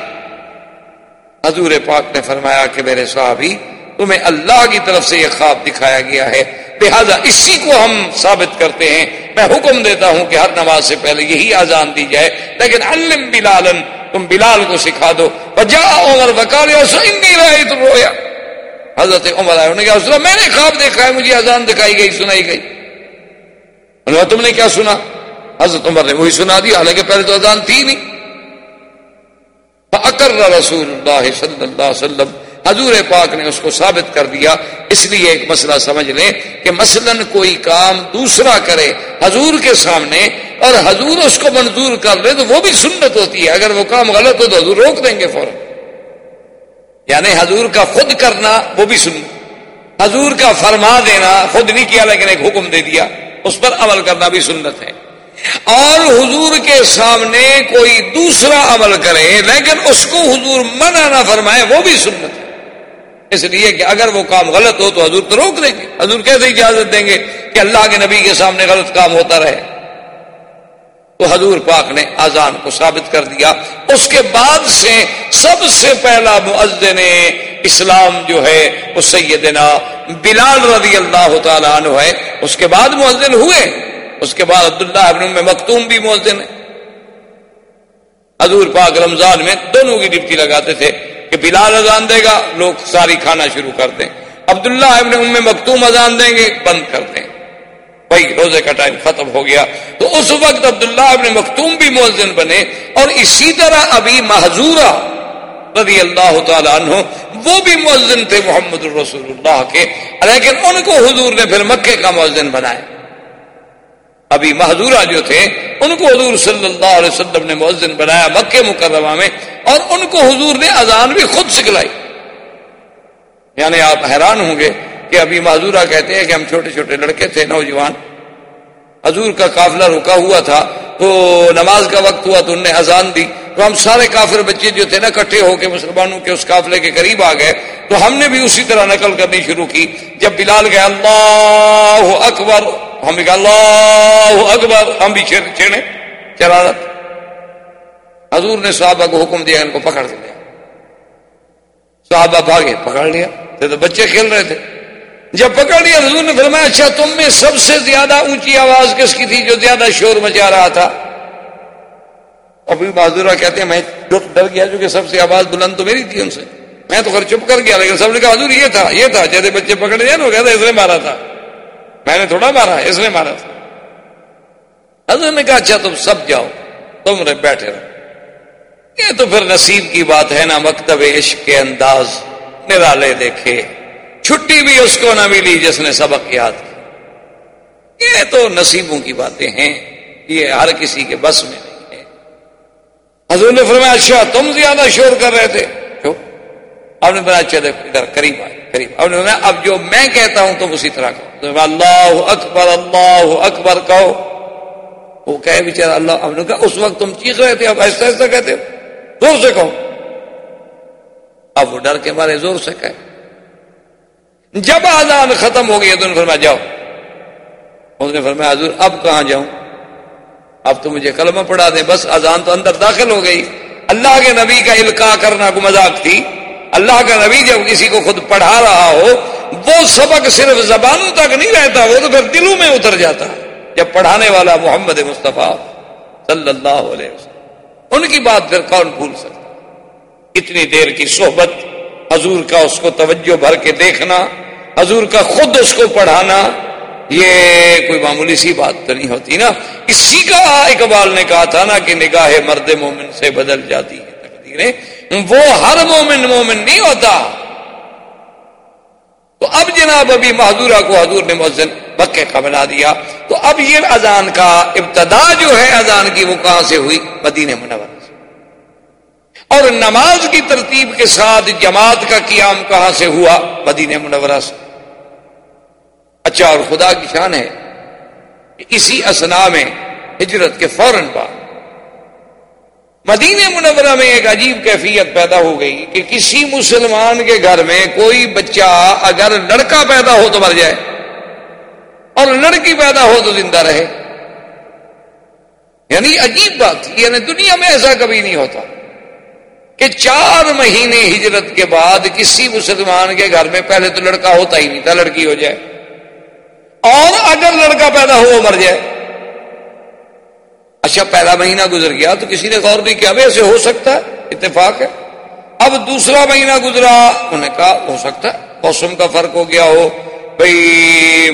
حضور پاک نے فرمایا کہ میرے صحابی تمہیں اللہ کی طرف سے یہ خواب دکھایا گیا ہے۔ لہذا اسی کو ہم ثابت کرتے ہیں۔ میں حکم دیتا ہوں کہ ہر نماز سے پہلے یہی آزان دی جائے۔ لیکن علم بلالن تم بلال کو سکھا دو۔ بجا عمر وکال تو رویا حضرت عمر آئے۔ انہوں نے کہا میں نے خواب دیکھا ہے، مجھے آزان دکھائی گئی، سنائی گئی۔ انہوں نے تم نے کیا سنا؟ حضرت عمر نے وہی سنا دی حالانکہ پہلے تو اذان تھی نہیں۔ اکر رسول اللہ صلی اللہ علیہ وسلم حضور پاک نے اس کو ثابت کر دیا۔ اس لیے ایک مسئلہ سمجھ لیں کہ مثلا کوئی کام دوسرا کرے حضور کے سامنے اور حضور اس کو منظور کر لے تو وہ بھی سنت ہوتی ہے۔ اگر وہ کام غلط ہو تو حضور روک دیں گے فوراً۔ یعنی حضور کا خود کرنا وہ بھی سن۔ حضور کا فرما دینا خود نہیں کیا لیکن ایک حکم دے دیا۔ اس پر عمل کرنا بھی سنت ہے۔ اور حضور کے سامنے کوئی دوسرا عمل کرے لیکن اس کو حضور منع نہ فرمائے وہ بھی سنت ہے۔ اس لیے کہ اگر وہ کام غلط ہو تو حضور تو روک دیں گے حضور کیسے اجازت دیں گے کہ اللہ کے نبی کے سامنے غلط کام ہوتا رہے؟ تو حضور پاک نے آزان کو ثابت کر دیا۔ اس کے بعد سے سب سے پہلا مؤذن اسلام جو ہے وہ سیدنا بلال رضی اللہ تعالیٰ عنہ ہے۔ اس کے بعد مؤذن ہوئے۔ اس کے بعد عبداللہ ابن مختوم بھی مؤذن ہے۔ حضور پاک رمضان میں دونوں کی ڈپٹی لگاتے تھے۔ کہ بلال اذان دے گا، لوگ ساری کھانا شروع کر دیں۔ عبداللہ ابن ام مختوم اذان دیں گے، بند کر دیں۔ بھائی، روزے کا ٹائم ختم ہو گیا۔ تو اس وقت عبداللہ ابن مختوم بھی مؤذن بنے اور اسی طرح ابھی محضورہ رضی اللہ تعالیٰ عنہ، وہ بھی مؤذن تھے محمد الرسول اللہ کے۔ لیکن ان کو حضور نے پھر مکے کا مؤذن بنایا۔ ابھی محضورہ جو تھے، ان کو حضور صلی اللہ علیہ وسلم نے مؤذن بنایا مکہ مکرمہ میں، اور ان کو حضور نے اذان بھی خود سکھلائی یعنی آپ حیران ہوں گے کہ ابھی معذورہ کہتے ہیں کہ ہم چھوٹے چھوٹے لڑکے تھے، نوجوان۔ حضور کا قافلہ رکا ہوا تھا، تو نماز کا وقت ہوا تو انہوں نے اذان دی۔ تو ہم سارے کافر بچے جو تھے نا کٹھے ہو کے مسلمانوں کے اس قافلے کے قریب آ گئے۔ تو ہم نے بھی اسی طرح نقل کرنی شروع کی۔ جب بلال گئے، اللہ اکبر! ہم بھی کہا اللہ اکبر، ہم بھی چھیڑے۔ چرارت حضور نے صحابہ کو حکم دیا، ان کو پکڑ دیا۔ صحابہ بھاگے، پکڑ لیا۔ تو بچے کھیل رہے تھے۔ جب پکڑ لیا، حضور نے فرمایا اچھا تم میں سب سے زیادہ اونچی آواز کس کی تھی جو زیادہ شور مچا رہا تھا؟ ابھی معذورہ کہتے ہیں، میں ڈر گیا جو کہ سب سے آواز بلند تو میری تھی ان سے۔ میں تو چپ کر گیا، لیکن سب نے کہا، حضور، یہ تھا یہ تھا۔ جیسے بچے پکڑ لیا نا، وہ کہتا اس نے مارا تھا۔ میں نے تھوڑا مارا، اس نے مارا۔ تھا حضور نے کہا اچھا تم سب جاؤ، تم رہے بیٹھے رہو۔ یہ تو پھر نصیب کی بات ہے نا، مکتب عشق کے انداز، نرالے دیکھے۔ چھٹی بھی اس کو نہ ملی جس نے سبق یاد کیا یہ تو نصیبوں کی باتیں ہیں، یہ ہر کسی کے بس میں نہیں ہے۔ حضور نے فرمایا اچھا تم زیادہ شور کر رہے تھے۔ اب نے بنا چلے ادھر قریب آئے قریب۔ اب نے اب جو میں کہتا ہوں تم اسی طرح کہو۔ اللہ اکبر اللہ اکبر کہو۔ وہ کہے بیچارا اللہ، اب نے کہا اس وقت تم چیخ رہے تھے، اب ایسا ایسا کہتے ہو۔ زور سے کہو۔ اب وہ ڈر کے مارے، زور سے کہے۔ جب آزان ختم ہو گئی تو نے فرمایا جاؤ۔ اس نے فرمایا حضور، اب کہاں جاؤں؟ اب تو مجھے کلمہ پڑھا دیں بس آزان تو اندر داخل ہو گئی۔ اللہ کے نبی کا القاع کرنا کو مذاق تھی۔ اللہ کا نبی جب کسی کو خود پڑھا رہا ہو، وہ سبق صرف زبانوں تک نہیں رہتا، وہ تو پھر دلوں میں اتر جاتا جب پڑھانے والا محمد مصطفیٰ صلی اللہ علیہ وسلم، ان کی بات پھر کون بھول سکتا اتنی دیر کی صحبت، حضور کا اس کو توجہ بھر کے دیکھنا، حضور کا خود اس کو پڑھانا، یہ کوئی معمولی سی بات تو نہیں ہوتی نا۔ اسی کا اقبال نے کہا تھا نا کہ نگاہ مرد مومن سے بدل جاتی ہے۔ تقدیریں وہ ہر مومن مومن نہیں ہوتا۔ تو اب جناب ابھی محدورہ کو حضور نے مؤذن مکے کا بنا دیا۔ تو اب یہ اذان کا ابتدا جو ہے، اذان کی وہ کہاں سے ہوئی مدینہ منور اور نماز کی ترتیب کے ساتھ جماعت کا قیام کہاں سے ہوا؟ مدینہ منورہ سے۔ اچھا اور خدا کی شان ہے اسی اسنا میں ہجرت کے فوراً بعد مدینہ منورہ میں ایک عجیب کیفیت پیدا ہو گئی کہ کسی مسلمان کے گھر میں کوئی بچہ اگر لڑکا پیدا ہو تو مر جائے اور لڑکی پیدا ہو تو زندہ رہے۔ یعنی عجیب بات یعنی دنیا میں ایسا کبھی نہیں ہوتا کہ چار مہینے ہجرت کے بعد کسی مسلمان کے گھر میں پہلے تو لڑکا ہوتا ہی نہیں تھا، لڑکی ہو جائے۔ اور اگر لڑکا پیدا ہو وہ مر جائے۔ اچھا پہلا مہینہ گزر گیا تو کسی نے غور نہیں کیا ایسے ہو سکتا ہے؟ اتفاق ہے۔ اب دوسرا مہینہ گزرا، انہوں نے کہا، ہو سکتا ہے۔ موسم کا فرق ہو گیا، ہو۔ بھائی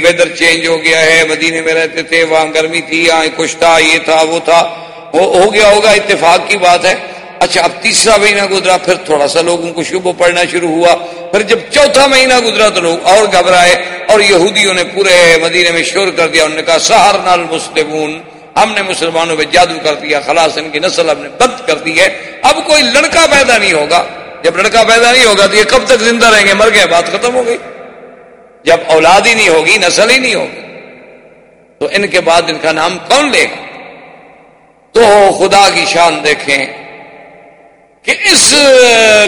ویدر چینج ہو گیا ہے، مدینے میں رہتے تھے، وہاں گرمی تھی، یہاں کچھ تھا، یہ تھا، وہ تھا۔ وہ ہو گیا، ہوگا، اتفاق کی بات ہے۔ اچھا اب تیسرا مہینہ گزرا، پھر تھوڑا سا لوگوں کو شبہ پڑنا شروع ہوا۔ پھر جب چوتھا مہینہ گزرا تو لوگ اور گھبرائے اور یہودیوں نے پورے مدینے میں شور کر دیا۔ انہوں نے کہا سہار نال مسلمون ہم نے مسلمانوں پہ جادو کر دیا، خلاص ان کی نسل ہم نے بند کر دی ہے۔ اب کوئی لڑکا پیدا نہیں ہوگا۔ جب لڑکا پیدا نہیں ہوگا تو یہ کب تک زندہ رہیں گے؟ مر گئے، بات ختم ہو گئی۔ جب اولاد ہی نہیں ہوگی، نسل ہی نہیں ہوگی۔ تو ان کے بعد ان کا نام کون لے گا؟ تو خدا کی شان دیکھیں کہ اس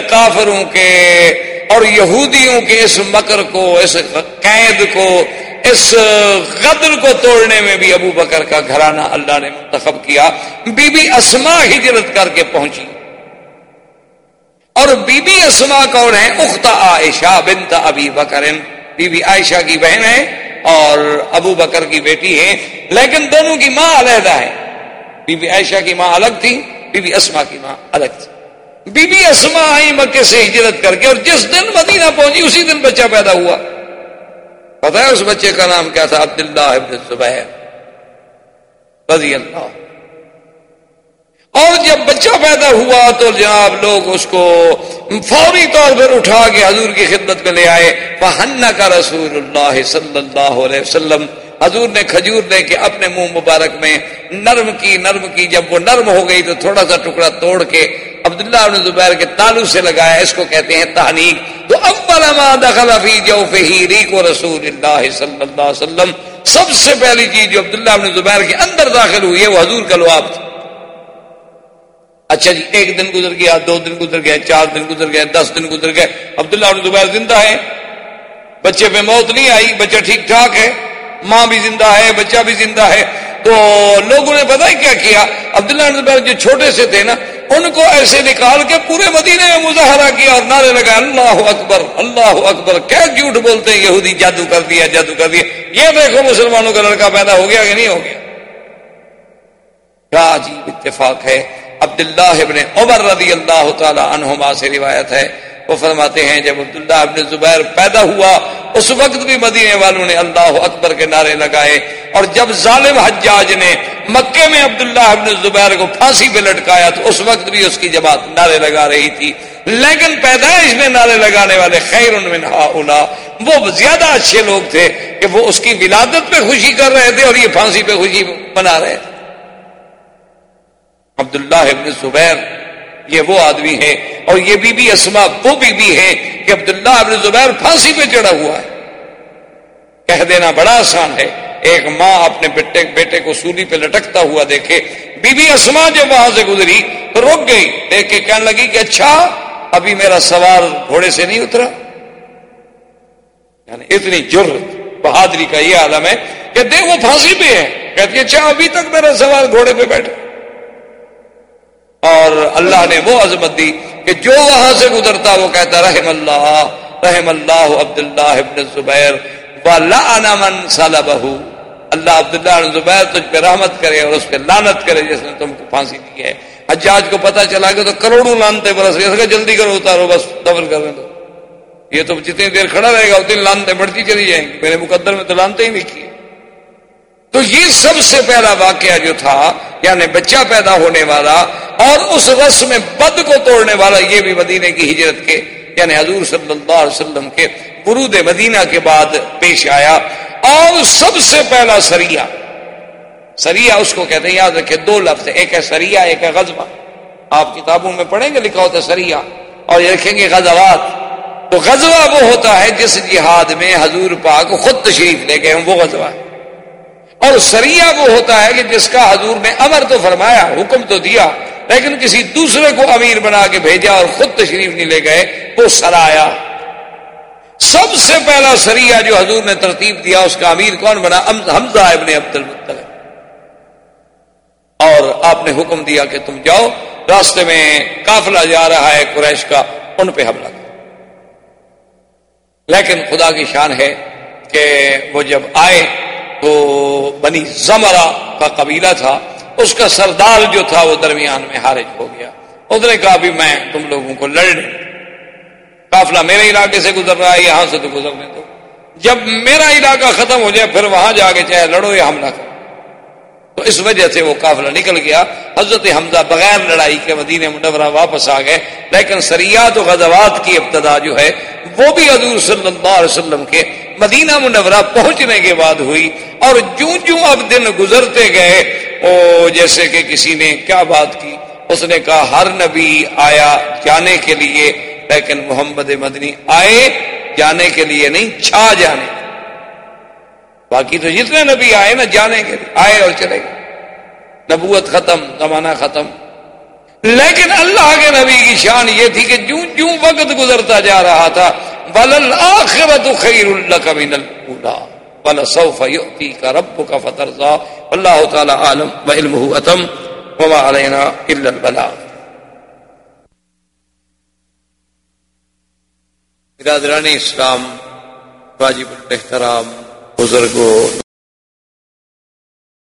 کافروں کے اور یہودیوں کے اس مکر کو، اس قید کو اس غدر کو توڑنے میں بھی ابو بکر کا گھرانہ اللہ نے منتخب کیا، بی بی اسما ہجرت کر کے پہنچی۔ اور بی بی اسما کون ہے اختا عائشہ بنت ابی بکرن۔ بی بی عائشہ کی بہن ہے اور ابو بکر کی بیٹی ہے لیکن دونوں کی ماں علیحدہ ہے بی بی عائشہ کی ماں الگ تھی، بی بی اسما کی ماں الگ تھی۔ بی بی اسما آئی مکے سے ہجرت کر کے اور جس دن مدینہ پہنچی، اسی دن بچہ پیدا ہوا۔ پتا ہے اس بچے کا نام کیا تھا؟ عبداللہ ابن زبیر رضی اللہ. اور جب بچہ پیدا ہوا تو جناب لوگ اس کو فوری طور پر اٹھا کے حضور کی خدمت میں لے آئے. وہ کا رسول اللہ صلی اللہ علیہ وسلم. حضور نے کھجور لے کے اپنے منہ مبارک میں نرم کی نرم کی، جب وہ نرم ہو گئی تو تھوڑا سا ٹکڑا توڑ کے عبداللہ ابن زبیر کے تالو سے لگایا، اس کو کہتے ہیں تحنیق تو اول ما دخل فی جوفہ ریق و رسول اللہ صلی اللہ علیہ وسلم۔ سب سے پہلی چیز جو عبداللہ ابن زبیر کے اندر داخل ہوئی ہے، وہ حضور کا لواب تھا۔ اچھا جی ایک دن گزر گیا، دو دن گزر گئے، چار دن گزر گئے، دس دن گزر گئے۔ عبداللہ ابن زبیر زندہ ہے۔ بچے پہ موت نہیں آئی، بچہ ٹھیک ٹھاک ہے۔ ماں بھی زندہ ہے، بچہ بھی زندہ ہے۔ تو لوگوں نے پتا کیا کیا؟ عبداللہ زبیر جو چھوٹے سے تھے نا ان کو ایسے نکال کے پورے مدینے میں مظاہرہ کیا اور نعرے لگا اللہ اکبر اللہ اکبر، کیا جھوٹ بولتے ہیں؟ یہودی جادو کر دیا، جادو کر دیا۔ یہ دیکھو مسلمانوں کا لڑکا پیدا ہو گیا کہ نہیں ہو گیا؟ کیا عجیب اتفاق ہے؟ عبداللہ ابن عمر رضی اللہ تعالی عنہما سے روایت ہے وہ فرماتے ہیں، جب عبداللہ ابن زبیر پیدا ہوا، اس وقت بھی مدینے والوں نے اللہ اکبر کے نعرے لگائے اور جب ظالم حجاج نے مکے میں عبداللہ ابن زبیر کو پھانسی پہ لٹکایا تو اس وقت بھی اس کی جماعت نعرے لگا رہی تھی۔ لیکن پیدائش میں نعرے لگانے والے خیر من اولا۔ وہ زیادہ اچھے لوگ تھے کہ وہ اس کی ولادت پہ خوشی کر رہے تھے اور یہ پھانسی پہ خوشی بنا رہے تھے۔ عبداللہ ابن زبیر یہ وہ آدمی ہے اور یہ بی بی اسما وہ بی بی ہے کہ عبداللہ ابن زبیر پھانسی پہ چڑھا ہوا ہے۔ کہہ دینا بڑا آسان ہے، ایک ماں اپنے بیٹے بیٹے کو سولی پہ لٹکتا ہوا دیکھے، بی بی اسما جب وہاں سے گزری تو رک گئی، دیکھ کے کہنے لگی کہ اچھا ابھی میرا سوار گھوڑے سے نہیں اترا۔ یعنی اتنی جرت بہادری کا یہ عالم ہے کہ دیکھ وہ پھانسی پہ ہے۔ کہتی اچھا ابھی تک میرا سوار گھوڑے پہ بیٹھا۔ اور اللہ نے وہ عظمت دی کہ جو وہاں سے گزرتا وہ کہتا، رحم اللہ رحم اللہ عبد اللہ زبیر بہو اللہ عبداللہ زبیر تجھ پہ رحمت کرے اور اس پہ لانت کرے جس نے تم کو پھانسی دی ہے۔ حجاج کو پتا چلا کہ تو کروڑوں لانتے برس گئے جلدی کرو اتارو، بس دفن کرنے دو۔ یہ تو جتنی دیر کھڑا رہے گا، اتنی لانتے بڑھتی چلی جائیں گی۔ میرے مقدر میں تو لانتے ہی نہیں کیے۔ تو یہ سب سے پہلا واقعہ جو تھا یعنی بچہ پیدا ہونے والا اور اس رسم بد کو توڑنے والا، یہ بھی مدینے کی ہجرت کے یعنی حضور صلی اللہ علیہ وسلم کے برود مدینہ کے بعد پیش آیا۔ اور سب سے پہلا سریا سریا اس کو کہتے ہیں، یاد رکھے دو لفظ ایک ہے سریا ایک ہے غزبہ آپ کتابوں میں پڑھیں گے لکھا ہوتا ہے سریا اور یہ لکھیں گے غزوات۔ تو غزوہ وہ ہوتا ہے جس جہاد میں حضور پاک خود تشریف لے گئے، وہ غزوہ ہے۔ اور سریا وہ ہوتا ہے کہ جس کا حضور نے امر تو فرمایا، حکم تو دیا، لیکن کسی دوسرے کو امیر بنا کے بھیجا اور خود تشریف نہیں لے گئے، وہ سرایا سب سے پہلا سریا جو حضور نے ترتیب دیا، اس کا امیر کون بنا؟ حمزہ ابن عبد المطلب اور آپ نے حکم دیا کہ تم جاؤ، راستے میں قافلہ جا رہا ہے قریش کا، ان پہ حملہ کرو۔ لیکن خدا کی شان ہے کہ وہ جب آئے وہ بنی زمرہ کا قبیلہ تھا، اس کا سردار جو تھا وہ درمیان میں حارج ہو گیا۔ اس نے کہا بھی میں تم لوگوں کو لڑنے، قافلہ میرے علاقے سے گزر رہا ہے، یہاں سے تو گزرنے دو۔ جب میرا علاقہ ختم ہو جائے، پھر وہاں جا کے چاہے لڑو یا حملہ کرو۔ تو اس وجہ سے وہ قافلہ نکل گیا۔ حضرت حمزہ بغیر لڑائی کے مدینہ منورہ واپس آ گئے۔ لیکن سریات و غزوات کی ابتدا جو ہے، وہ بھی حضور صلی اللہ علیہ وسلم کے مدینہ منورہ پہنچنے کے بعد ہوئی۔ اور جوں جوں اب دن گزرتے گئے، او جیسے کہ کسی نے کیا بات کی۔ اس نے کہا، ہر نبی آیا جانے کے لیے، لیکن محمد مدنی آئے جانے کے لیے نہیں، چھا جانے۔ باقی تو جتنے نبی آئے نا جانے کے لیے آئے اور چلے گئے نبوت ختم، زمانہ ختم۔ لیکن اللہ کے نبی کی شان یہ تھی کہ جوں جوں وقت گزرتا جا رہا تھا۔ بل آخرت خیر اللہ کا من بل سوف یؤتی کا رب کا فتر اللہ تعالی عالم و علم اتم وما علینا الا البلاغ۔ برادران اسلام، واجب الاحترام۔ بزرگوں